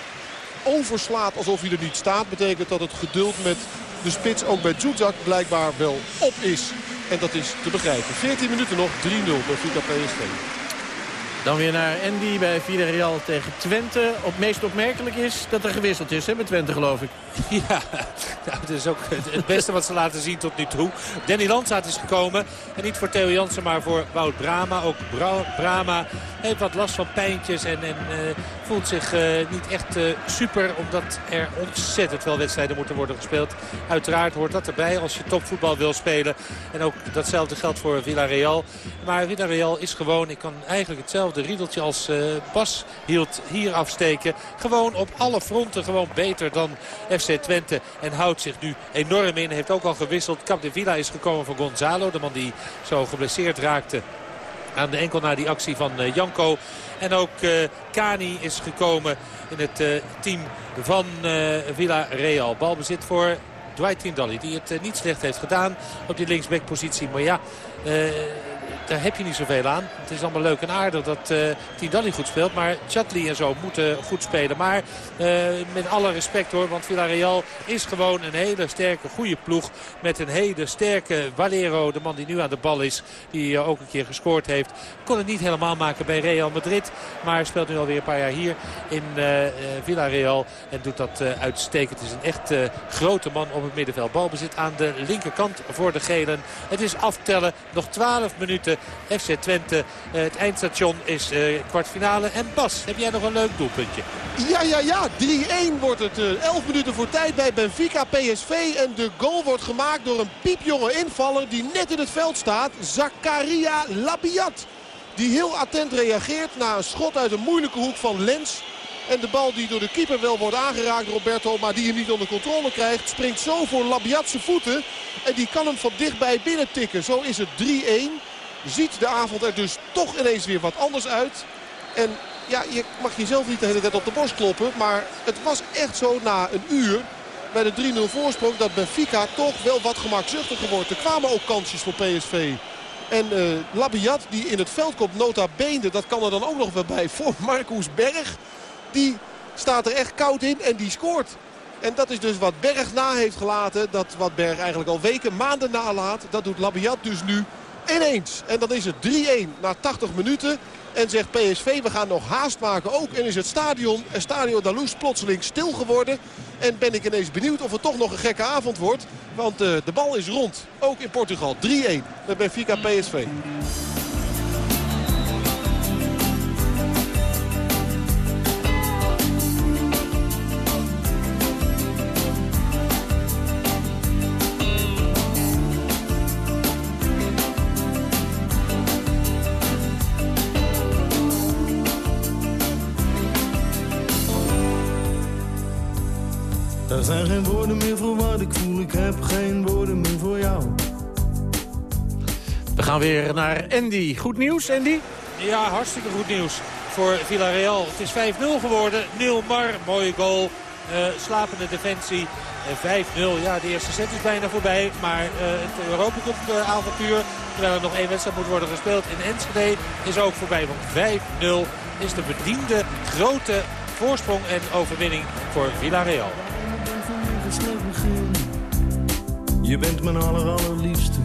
overslaat alsof hij er niet staat... betekent dat het geduld met de spits ook bij Djudjak blijkbaar wel op is. En dat is te begrijpen. 14 minuten nog, 3-0 bij Vita PSV. Dan weer naar Andy bij Villarreal tegen Twente. Het meest opmerkelijk is dat er gewisseld is hè, met Twente, geloof ik. Ja, nou, dat is ook het- beste wat ze laten zien tot nu toe. Danny Landsaat is gekomen. En niet voor Theo Jansen, maar voor Wout Brama. Ook Bra- Brama heeft wat last van pijntjes en, en eh, voelt zich eh, niet echt eh, super. Omdat er ontzettend veel wedstrijden moeten worden gespeeld. Uiteraard hoort dat erbij als je topvoetbal wil spelen. En ook datzelfde geldt voor Villarreal. Maar Villarreal is gewoon, ik kan eigenlijk hetzelfde riedeltje als eh, Bas hield hier afsteken. Gewoon op alle fronten gewoon beter dan FC Twente. En houdt zich nu enorm in. Heeft ook al gewisseld. Capdevila is gekomen voor Gonzalo. De man die zo geblesseerd raakte aan de enkel na die actie van eh, Janko. En ook eh, Kani is gekomen in het team van eh Villarreal. Balbezit voor Dwight Tindalli. Die het niet slecht heeft gedaan op die linksbackpositie. Maar ja... eh, daar heb je niet zoveel aan. Het is allemaal leuk en aardig dat uh, Tindalli goed speelt. Maar Chatli en zo moeten goed spelen. Maar uh, met alle respect hoor. Want Villarreal is gewoon een hele sterke, goede ploeg. Met een hele sterke Valero. De man die nu aan de bal is. Die uh, ook een keer gescoord heeft. Kon het niet helemaal maken bij Real Madrid. Maar speelt nu alweer een paar jaar hier in Villarreal. En doet dat uitstekend. Het is een echt grote man op het middenveld. Balbezit aan de linkerkant voor de gelen. Het is aftellen. Nog 12 minuten. FC Twente. Uh, het eindstation is uh, kwartfinale. En Bas, heb jij nog een leuk doelpuntje? Ja, ja, ja. 3-1 wordt het. Uh, 11 minuten voor tijd bij Benfica PSV. En de goal wordt gemaakt door een piepjonge invaller die net in het veld staat. Zakaria Labiat. Die heel attent reageert na een schot uit een moeilijke hoek van Lens. En de bal die door de keeper wel wordt aangeraakt, Roberto, maar die hem niet onder controle krijgt. Springt zo voor Labiatse voeten. En die kan hem van dichtbij binnen tikken. Zo is het 3-1 ziet de avond er dus toch ineens weer wat anders uit. En ja, je mag jezelf niet de hele tijd op de borst kloppen. Maar het was echt zo na een uur bij de 3-0 voorsprong dat Benfica toch wel wat gemakzuchtiger wordt. Er kwamen ook kansjes voor PSV. En uh, Labiat die in het veld komt, nota bene, dat kan er dan ook nog wel bij voor Marcus Berg. Die staat er echt koud in en die scoort. En dat is dus wat Berg na heeft gelaten. Dat wat Berg eigenlijk al weken, maanden nalaat. Dat doet Labiat dus nu ineens. En dan is het 3-1 na 80 minuten. En zegt PSV, we gaan nog haast maken ook. En is het stadion, het Stadio Dalous, plotseling stil geworden. En ben ik ineens benieuwd of het toch nog een gekke avond wordt. Want uh, de bal is rond. Ook in Portugal. 3-1 met Benfica PSV. Zijn geen woorden meer voor wat ik voel, ik heb geen woorden meer voor jou. We gaan weer naar Andy. Goed nieuws, Andy? Ja, hartstikke goed nieuws voor Villarreal. Het is 5-0 geworden. Mar, mooie goal. Eh, slapende defensie. Eh, 5-0. Ja, de eerste set is bijna voorbij. Maar eh, het Europa Cup eh, avontuur, terwijl er nog één wedstrijd moet worden gespeeld in Enschede, is ook voorbij. Want 5-0 is de verdiende grote voorsprong en overwinning voor Villarreal. Je bent mijn aller allerliefste,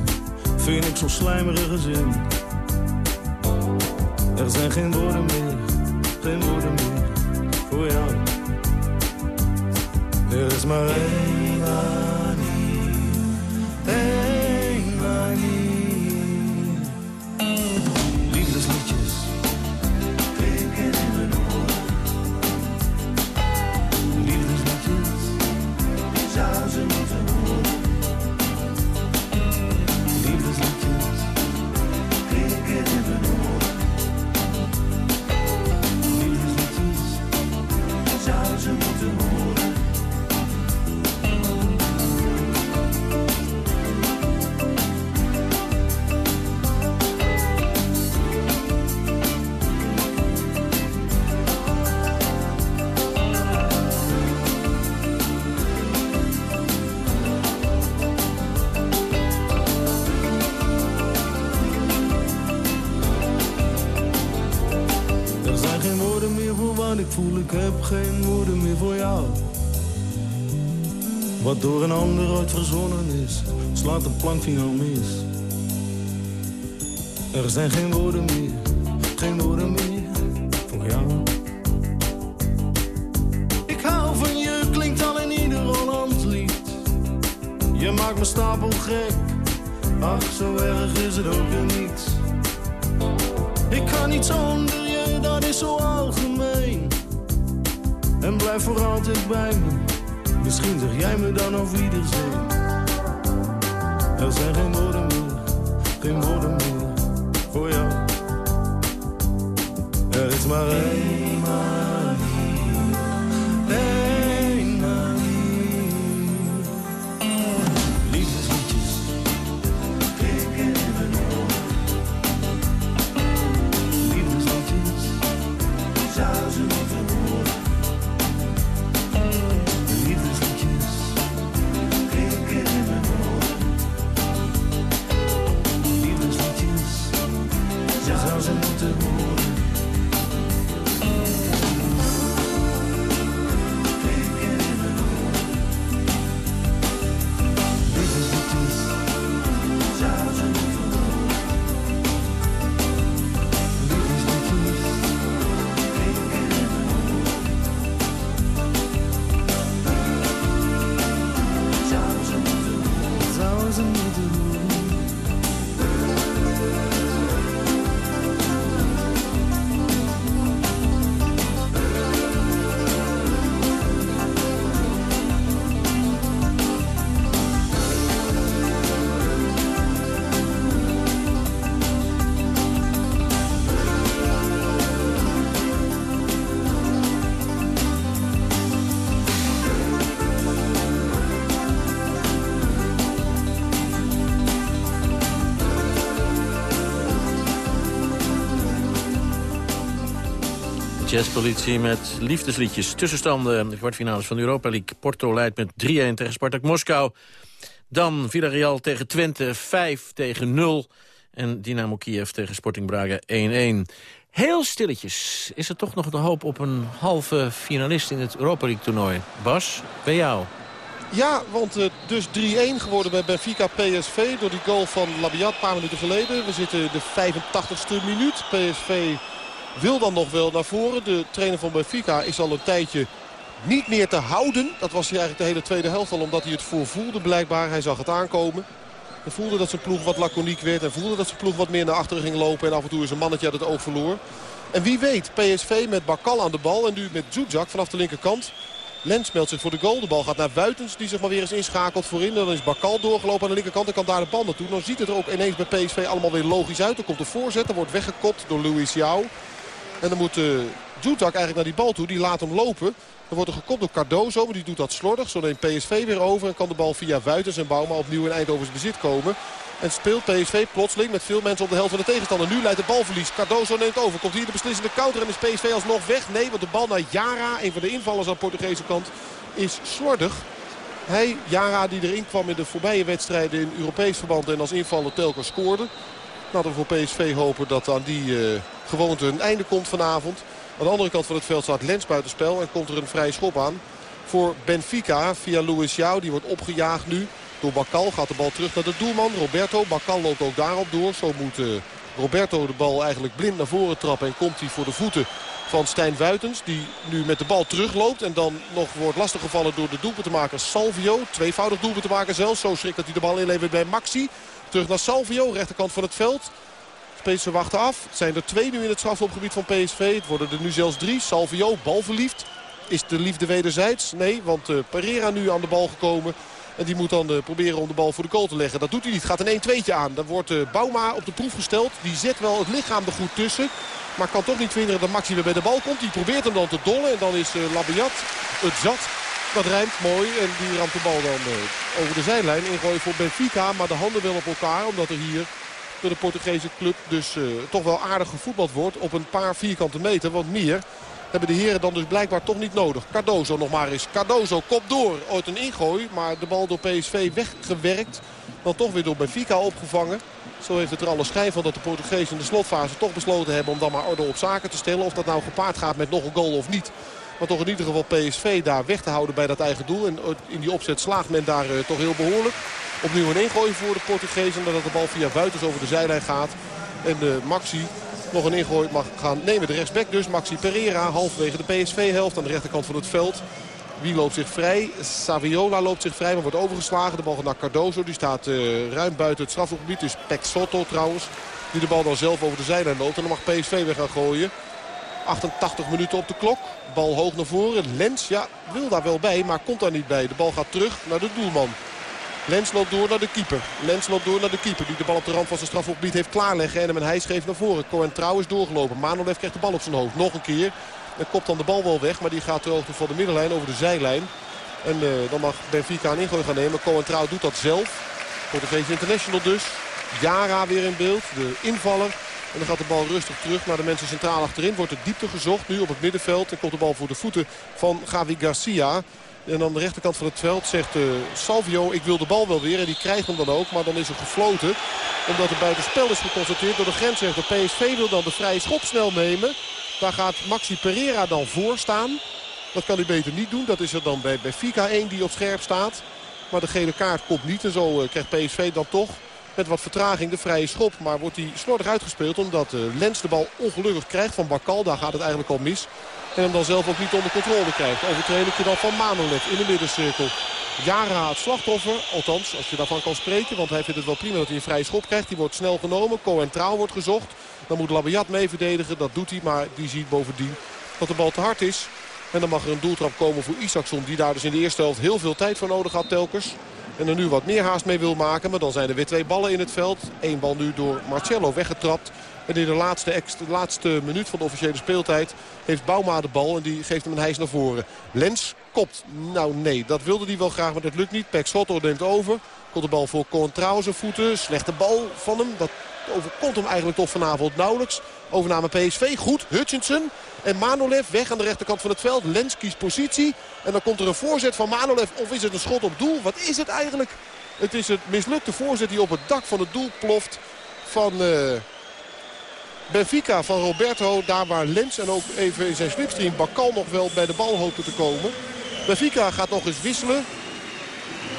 vind ik zo'n slijmerige zin. Er zijn geen woorden meer, geen woorden meer voor jou. Er is maar één de plankvinger mis. Er zijn geen woorden meer, geen woorden meer voor jou. Ik hou van je, klinkt al in ieder Hollands lied. Je maakt me stapel gek, ach zo erg is het ook weer niet. Ik kan niet zonder je, dat is zo algemeen. En blijf voor altijd bij me. Misschien zeg jij me dan op iedereen. Er zijn geen Jazzpolitie met liefdesliedjes. Tussenstanden, de kwartfinales van de Europa League. Porto leidt met 3-1 tegen Spartak Moskou. Dan Villarreal tegen Twente, 5 tegen 0. En Dynamo Kiev tegen Sporting Braga 1-1. Heel stilletjes is er toch nog de hoop op een halve finalist in het Europa League toernooi. Bas, bij jou. Ja, want eh, dus 3-1 geworden bij Benfica PSV door die goal van Labiat een paar minuten geleden. We zitten de 85ste minuut. PSV wil dan nog wel naar voren. De trainer van Benfica is al een tijdje niet meer te houden. Dat was hij eigenlijk de hele tweede helft al omdat hij het voorvoelde blijkbaar. Hij zag het aankomen. Hij voelde dat zijn ploeg wat laconiek werd. Hij voelde dat zijn ploeg wat meer naar achteren ging lopen. En af en toe is een mannetje uit het oog verloor. En wie weet, PSV met Bakal aan de bal. En nu met Zuzak vanaf de linkerkant. Lens meldt zich voor de goal. De bal gaat naar Wuitens die zich maar weer eens inschakelt voorin. Dan is Bakal doorgelopen aan de linkerkant en kan daar de bal naartoe. Dan ziet het er ook ineens bij PSV allemaal weer logisch uit. Er komt een voorzet, er wordt weggekopt door Louis Jou. En dan moet uh, Jutak eigenlijk naar die bal toe. Die laat hem lopen. Dan wordt er gekopt door Cardozo, maar die doet dat slordig. Zo neemt PSV weer over en kan de bal via Wuitens en Bouma opnieuw in Eindhoven's bezit komen. En speelt PSV plotseling met veel mensen op de helft van de tegenstander. Nu leidt de balverlies. Cardozo neemt over. Komt hier de beslissende counter en is PSV alsnog weg? Nee, want de bal naar Jara, een van de invallers aan de Portugese kant, is slordig. Hij, Jara, die erin kwam in de voorbije wedstrijden in Europees verband en als invaller telkens scoorde. Laten we voor PSV hopen dat aan die uh, gewoonte een einde komt vanavond. Aan de andere kant van het veld staat Lens buitenspel en komt er een vrije schop aan. Voor Benfica via Luis Jou. Die wordt opgejaagd nu door Bakal. Gaat de bal terug naar de doelman Roberto. Bakal loopt ook daarop door. Zo moet uh, Roberto de bal eigenlijk blind naar voren trappen. En komt hij voor de voeten van Stijn Wuitens. Die nu met de bal terugloopt. En dan nog wordt lastiggevallen door de doelpuntenmaker Salvio. Tweevoudig doelpuntenmaker zelfs. Zo schrikt dat hij de bal inlevert bij Maxi. Terug naar Salvio, rechterkant van het veld. Spelers wachten af. Zijn er twee nu in het strafopgebied van PSV. Het worden er nu zelfs drie. Salvio, balverliefd. Is de liefde wederzijds? Nee, want uh, Pereira nu aan de bal gekomen. En die moet dan uh, proberen om de bal voor de goal te leggen. Dat doet hij niet. Gaat een 1-2'tje aan. Dan wordt uh, Bouma op de proef gesteld. Die zet wel het lichaam er goed tussen. Maar kan toch niet vinden dat Maxi weer bij de bal komt. Die probeert hem dan te dollen. En dan is Labiat het zat. Dat rijmt mooi. En die ramt de bal dan over de zijlijn. Ingooien voor Benfica. Maar de handen wel op elkaar. Omdat er hier door de Portugese club dus uh, toch wel aardig gevoetbald wordt op een paar vierkante meter. Want meer hebben de heren dan dus blijkbaar toch niet nodig. Cardozo nog maar eens. Cardozo kop door. Ooit een ingooi, maar de bal door PSV weggewerkt. Dan toch weer door Benfica opgevangen. Zo heeft het er alle schijn van dat de Portugezen in de slotfase toch besloten hebben om dan maar orde op zaken te stellen. Of dat nou gepaard gaat met nog een goal of niet. Maar toch in ieder geval PSV daar weg te houden bij dat eigen doel. En in die opzet slaagt men daar uh, toch heel behoorlijk. Opnieuw een ingooi voor de Portugezen. Nadat de bal via Buitens over de zijlijn gaat. En uh, Maxi nog een ingooi mag gaan nemen. De rechtsback dus, Maxi Pereira, halverwege de PSV-helft aan de rechterkant van het veld. Wie loopt zich vrij? Saviola loopt zich vrij, maar wordt overgeslagen. De bal gaat naar Cardozo, die staat ruim buiten het strafgebied. Dus Pek Soto trouwens, die de bal dan zelf over de zijlijn loopt. En dan mag PSV weer gaan gooien. 88 minuten op de klok. Bal hoog naar voren. Lens ja, wil daar wel bij, maar komt daar niet bij. De bal gaat terug naar de doelman. Lens loopt door naar de keeper. Lens loopt door naar de keeper. Die de bal op de rand van zijn strafgebied heeft klaarleggen. En hem een hijs geeft naar voren. Cohen Trouw is doorgelopen. Manolev krijgt de bal op zijn hoofd. Nog een keer. En kopt dan de bal wel weg. Maar die gaat ter hoogte van de middenlijn over de zijlijn. En uh, dan mag Benfica een ingooi gaan nemen. Cohen Trouw doet dat zelf. Portugees International dus. Jara weer in beeld. De invaller. En dan gaat de bal rustig terug naar de mensen centraal achterin. Wordt de diepte gezocht nu op het middenveld. En komt de bal voor de voeten van Gavi Garcia. En aan de rechterkant van het veld zegt uh, Salvio, ik wil de bal wel weer. En die krijgt hem dan ook, maar dan is er gefloten. Omdat er buitenspel is geconstateerd door de grensrechter. PSV wil dan de vrije schop snel nemen. Daar gaat Maxi Pereira dan voor staan. Dat kan hij beter niet doen. Dat is er dan bij, Fika 1 die op scherp staat. Maar de gele kaart komt niet. En zo uh, krijgt PSV dan toch met wat vertraging de vrije schop. Maar wordt hij slordig uitgespeeld omdat uh, Lens de bal ongelukkig krijgt van Bakal. Daar gaat het eigenlijk al mis. En hem dan zelf ook niet onder controle krijgt. Overtreding dan van Manolev in de middencirkel. Jara het slachtoffer. Althans, als je daarvan kan spreken. Want hij vindt het wel prima dat hij een vrije schop krijgt. Die wordt snel genomen. Cohen Trouw wordt gezocht. Dan moet Labiat mee verdedigen. Dat doet hij. Maar die ziet bovendien dat de bal te hard is. En dan mag er een doeltrap komen voor Isaacson. Die daar dus in de eerste helft heel veel tijd voor nodig had telkens. En er nu wat meer haast mee wil maken. Maar dan zijn er weer twee ballen in het veld. Eén bal nu door Marcello weggetrapt. En in de laatste, laatste minuut van de officiële speeltijd heeft Bouma de bal. En die geeft hem een hijs naar voren. Lens kopt. Nou nee, dat wilde hij wel graag, maar dat lukt niet. Pek Soto neemt over. Komt de bal voor Contrao zijn voeten. Slechte bal van hem. Dat overkomt hem eigenlijk toch vanavond nauwelijks. Overname PSV. Goed. Hutchinson. En Manolev weg aan de rechterkant van het veld. Lens kiest positie. En dan komt er een voorzet van Manolev. Of is het een schot op doel? Wat is het eigenlijk? Het is het mislukte voorzet die op het dak van het doel ploft van... Uh, Benfica van Roberto, daar waar Lens en ook even in zijn slipstream Bakal nog wel bij de bal hoopte te komen. Benfica gaat nog eens wisselen.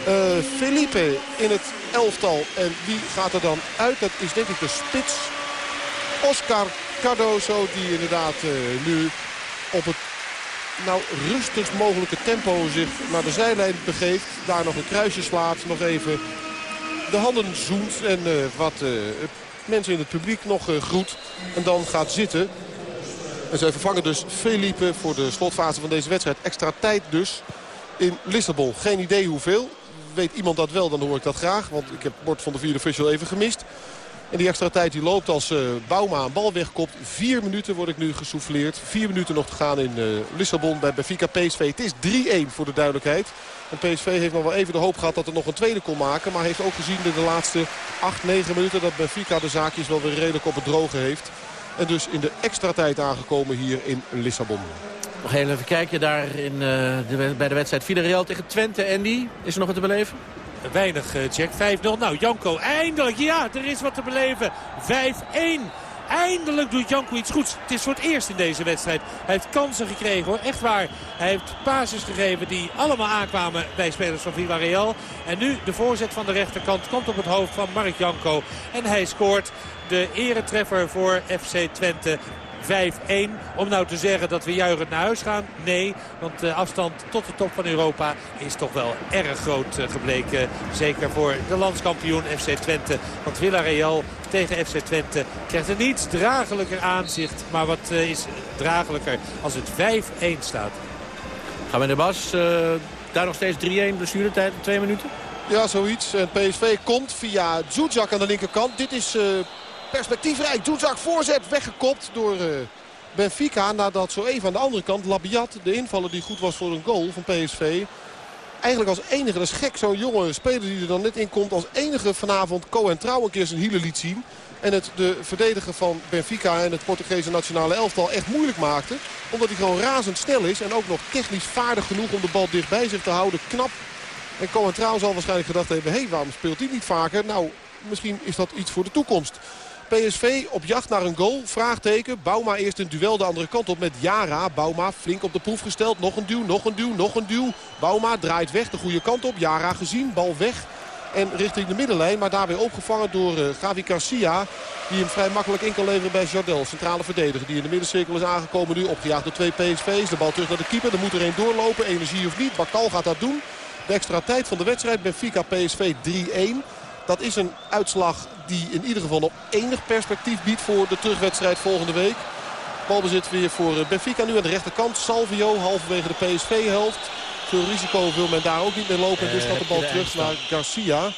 Uh, Felipe in het elftal. En wie gaat er dan uit? Dat is denk ik de spits. Oscar Cardoso die inderdaad uh, nu op het nou, rustigst mogelijke tempo zich naar de zijlijn begeeft. Daar nog een kruisje slaat. Nog even de handen zoent. En uh, wat mensen in het publiek nog groet. En dan gaat zitten. En zij vervangen dus Felipe voor de slotfase van deze wedstrijd. Extra tijd dus in Lissabon. Geen idee hoeveel. Weet iemand dat wel, dan hoor ik dat graag. Want ik heb het bord van de vierde official even gemist. En die extra tijd die loopt als eh Bouma een bal wegkopt. Vier minuten word ik nu gesouffleerd. Vier minuten nog te gaan in eh, Lissabon bij Benfica PSV. Het is 3-1 voor de duidelijkheid. En PSV heeft nog wel even de hoop gehad dat het nog een tweede kon maken. Maar heeft ook gezien in de laatste 8, 9 minuten dat Benfica de zaakjes wel weer redelijk op het droge heeft. En dus in de extra tijd aangekomen hier in Lissabon. Nog even kijken daar in, eh, de, bij de wedstrijd Villarreal tegen Twente. Andy, is er nog wat te beleven? Weinig, eh, Jack. 5-0. Nou, Janko, eindelijk. Ja, er is wat te beleven. 5-1. Eindelijk doet Janko iets goeds. Het is voor het eerst in deze wedstrijd. Hij heeft kansen gekregen hoor. Echt waar. Hij heeft passes gegeven die allemaal aankwamen bij spelers van Villarreal. En nu de voorzet van de rechterkant komt op het hoofd van Mark Janko. En hij scoort de eretreffer voor FC Twente. 5-1. Om nou te zeggen dat we juichend naar huis gaan? Nee, want de afstand tot de top van Europa is toch wel erg groot eh, gebleken. Zeker voor de landskampioen FC Twente. Want Villarreal tegen FC Twente krijgt een iets dragelijker aanzicht. Maar wat eh, is dragelijker als het 5-1 staat? Gaan we naar Bas. eh, daar nog steeds 3-1 blessuretijd twee minuten? Ja, zoiets. En PSV komt via Zuzak aan de linkerkant. Dit is eh, perspectiefrijk. Zuzak voorzet weggekopt door eh, Benfica. Nadat zo even aan de andere kant Labiat, de invaller die goed was voor een goal van PSV. Eigenlijk als enige, dat is gek, zo'n jonge speler die er dan net in komt. Als enige vanavond Cohen Trouw een keer zijn hielen liet zien. En het de verdediger van Benfica en het Portugese nationale elftal echt moeilijk maakte. Omdat hij gewoon razendsnel is. En ook nog technisch vaardig genoeg om de bal dicht bij zich te houden. Knap. En Cohen Trouw zal waarschijnlijk gedacht hebben. Hé, hey, waarom speelt hij niet vaker? Nou, misschien is dat iets voor de toekomst. PSV op jacht naar een goal. Vraagteken. Bouma eerst een duel de andere kant op met Jara. Bouma flink op de proef gesteld. Nog een duw, nog een duw, nog een duw. Bouma draait weg de goede kant op. Jara gezien, bal weg. En richting de middenlijn. Maar daar weer opgevangen door uh, Gavi Garcia. Die hem vrij makkelijk in kan leveren bij Jardel. Centrale verdediger die in de middencirkel is aangekomen nu. Opgejaagd door twee PSV's. De bal terug naar de keeper. Er moet er één doorlopen. Energie of niet. Bakal gaat dat doen. De extra tijd van de wedstrijd. Benfica PSV 3-1. Dat is een uitslag die in ieder geval op enig perspectief biedt voor de terugwedstrijd volgende week. Balbezit weer voor eh, Benfica nu aan de rechterkant. Salvio halverwege de PSV-helft. Veel risico wil men daar ook niet mee lopen. En dus Eh, gaat de bal de terug naar? Garcia.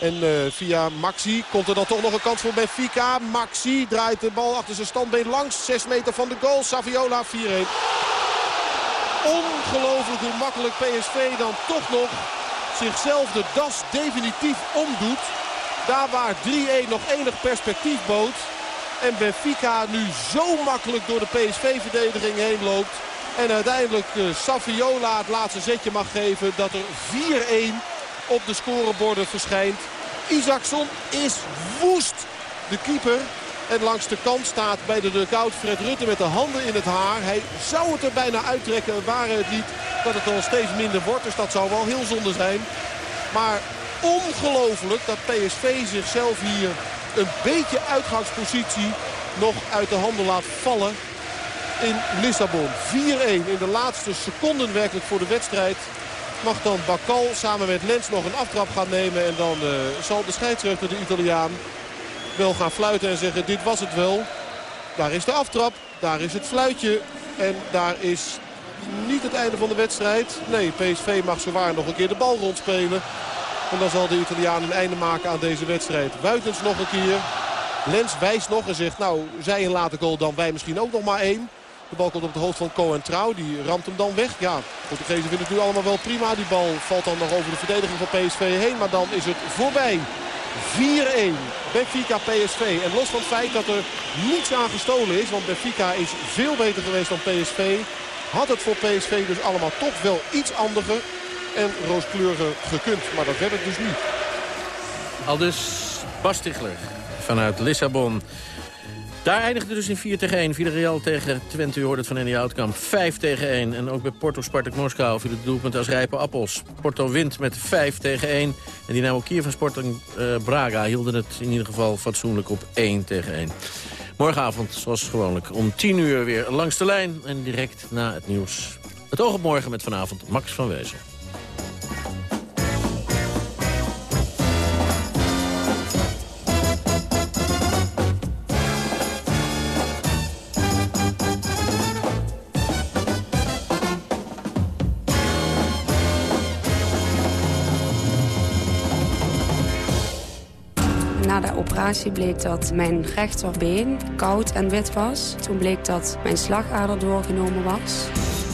En eh, via Maxi komt er dan toch nog een kans voor Benfica. Maxi draait de bal achter zijn standbeen langs. 6 meter van de goal. Saviola 4-1. Ongelooflijk hoe makkelijk PSV dan toch nog zichzelf de das definitief omdoet. Daar waar 3-1 nog enig perspectief bood. En Benfica nu zo makkelijk door de PSV-verdediging heen loopt. En uiteindelijk eh, Saviola het laatste zetje mag geven. Dat er 4-1 op de scoreborden verschijnt. Isaacson is woest. De keeper. En langs de kant staat bij de dugout Fred Rutte met de handen in het haar. Hij zou het er bijna uittrekken. Waren het niet dat het al steeds minder wordt. Dus dat zou wel heel zonde zijn. Maar ongelooflijk dat PSV zichzelf hier een beetje uitgangspositie nog uit de handen laat vallen in Lissabon. 4-1 in de laatste seconden werkelijk voor de wedstrijd. Mag dan Bakal samen met Lens nog een aftrap gaan nemen. En dan eh, zal de scheidsrechter, de Italiaan, wel gaan fluiten en zeggen dit was het wel. Daar is de aftrap, daar is het fluitje. En daar is niet het einde van de wedstrijd. Nee, PSV mag zowaar nog een keer de bal rondspelen. En dan zal de Italiaan een einde maken aan deze wedstrijd. Wuitens nog een keer. Lens wijst nog en zegt, nou, zij een late goal, dan wij misschien ook nog maar één. De bal komt op het hoofd van Cohen Trouw. Die ramt hem dan weg. Ja, Portugezen vinden het nu allemaal wel prima. Die bal valt dan nog over de verdediging van PSV heen. Maar dan is het voorbij. 4-1. Benfica PSV. En los van het feit dat er niets aan gestolen is. Want Benfica is veel beter geweest dan PSV. Had het voor PSV dus allemaal toch wel iets anderger. En rooskleuriger gekund. Maar dat werd het dus niet. Al dus Bas Stigler vanuit Lissabon. Daar eindigde dus in 4 tegen 1. Villarreal tegen Twente, u hoort het van Andy Houtkamp. 5 tegen 1. En ook bij Porto Spartak Moskou viel het doelpunt als rijpe appels. Porto wint met 5 tegen 1. En Dynamo Kiev en Sporting eh, Braga hielden het in ieder geval fatsoenlijk op 1 tegen 1. Morgenavond, zoals gewoonlijk, om 10 uur weer langs de lijn. En direct na het nieuws. Het oog op morgen met vanavond Max van Wezen. Operatie bleek dat mijn rechterbeen koud en wit was. Toen bleek dat mijn slagader doorgenomen was.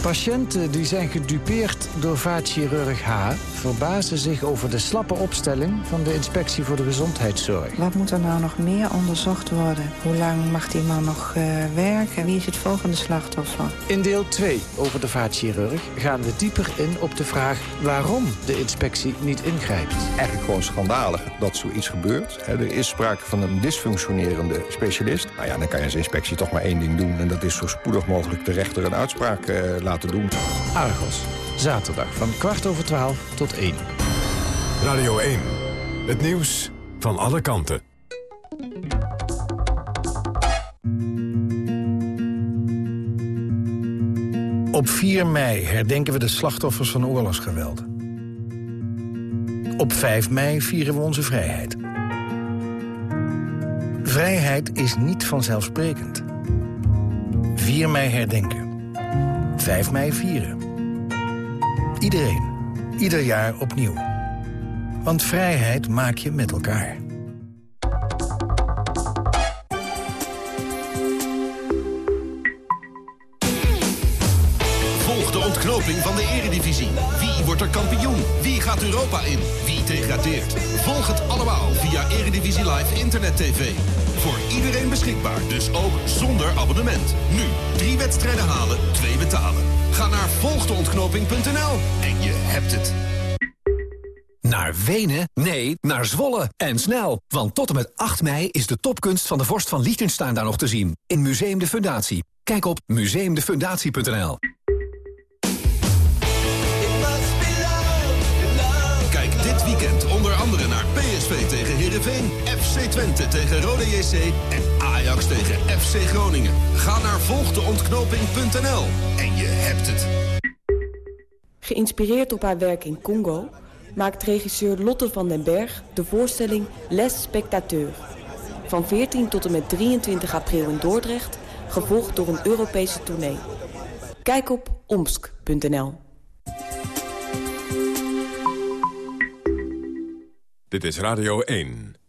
Patiënten die zijn gedupeerd door vaatchirurg H... verbazen zich over de slappe opstelling van de Inspectie voor de Gezondheidszorg. Wat moet er nou nog meer onderzocht worden? Hoe lang mag die man nog uh, werken? Wie is het volgende slachtoffer? In deel 2 over de vaatchirurg gaan we dieper in op de vraag... waarom de inspectie niet ingrijpt. Eigenlijk gewoon schandalig dat zoiets gebeurt. Er is sprake van een dysfunctionerende specialist. Nou ja, dan kan je als inspectie toch maar één ding doen... en dat is zo spoedig mogelijk de rechter een uitspraak uh, laten doen. Argos, zaterdag van kwart over twaalf tot één. Radio 1, het nieuws van alle kanten. Op 4 mei herdenken we de slachtoffers van oorlogsgeweld. Op 5 mei vieren we onze vrijheid. Vrijheid is niet vanzelfsprekend. 4 mei herdenken. 5 mei vieren. Iedereen. Ieder jaar opnieuw. Want vrijheid maak je met elkaar. Volg de ontknoping van de eredivisie. Wie wordt er kampioen? Wie gaat Europa in? Wie degradeert? Volg het allemaal via Eredivisie Live Internet TV. Voor iedereen beschikbaar, dus ook zonder abonnement. Nu, drie wedstrijden halen, naar volgdeontknoping.nl en je hebt het. Naar Wenen? Nee, naar Zwolle. En snel, want tot en met 8 mei is de topkunst van de vorst van Liechtenstein daar nog te zien. In Museum de Fundatie. Kijk op museumdefundatie.nl. Kijk dit weekend onder andere naar PSV tegen Heerenveen, FC Twente tegen Rode JC en Ajax tegen FC Groningen. Ga naar volgdeontknoping.nl en je hebt het. Geïnspireerd op haar werk in Congo maakt regisseur Lotte van den Berg de voorstelling Les Spectateurs. Van 14 tot en met 23 april in Dordrecht, gevolgd door een Europese tournee. Kijk op omsk.nl. Dit is Radio 1.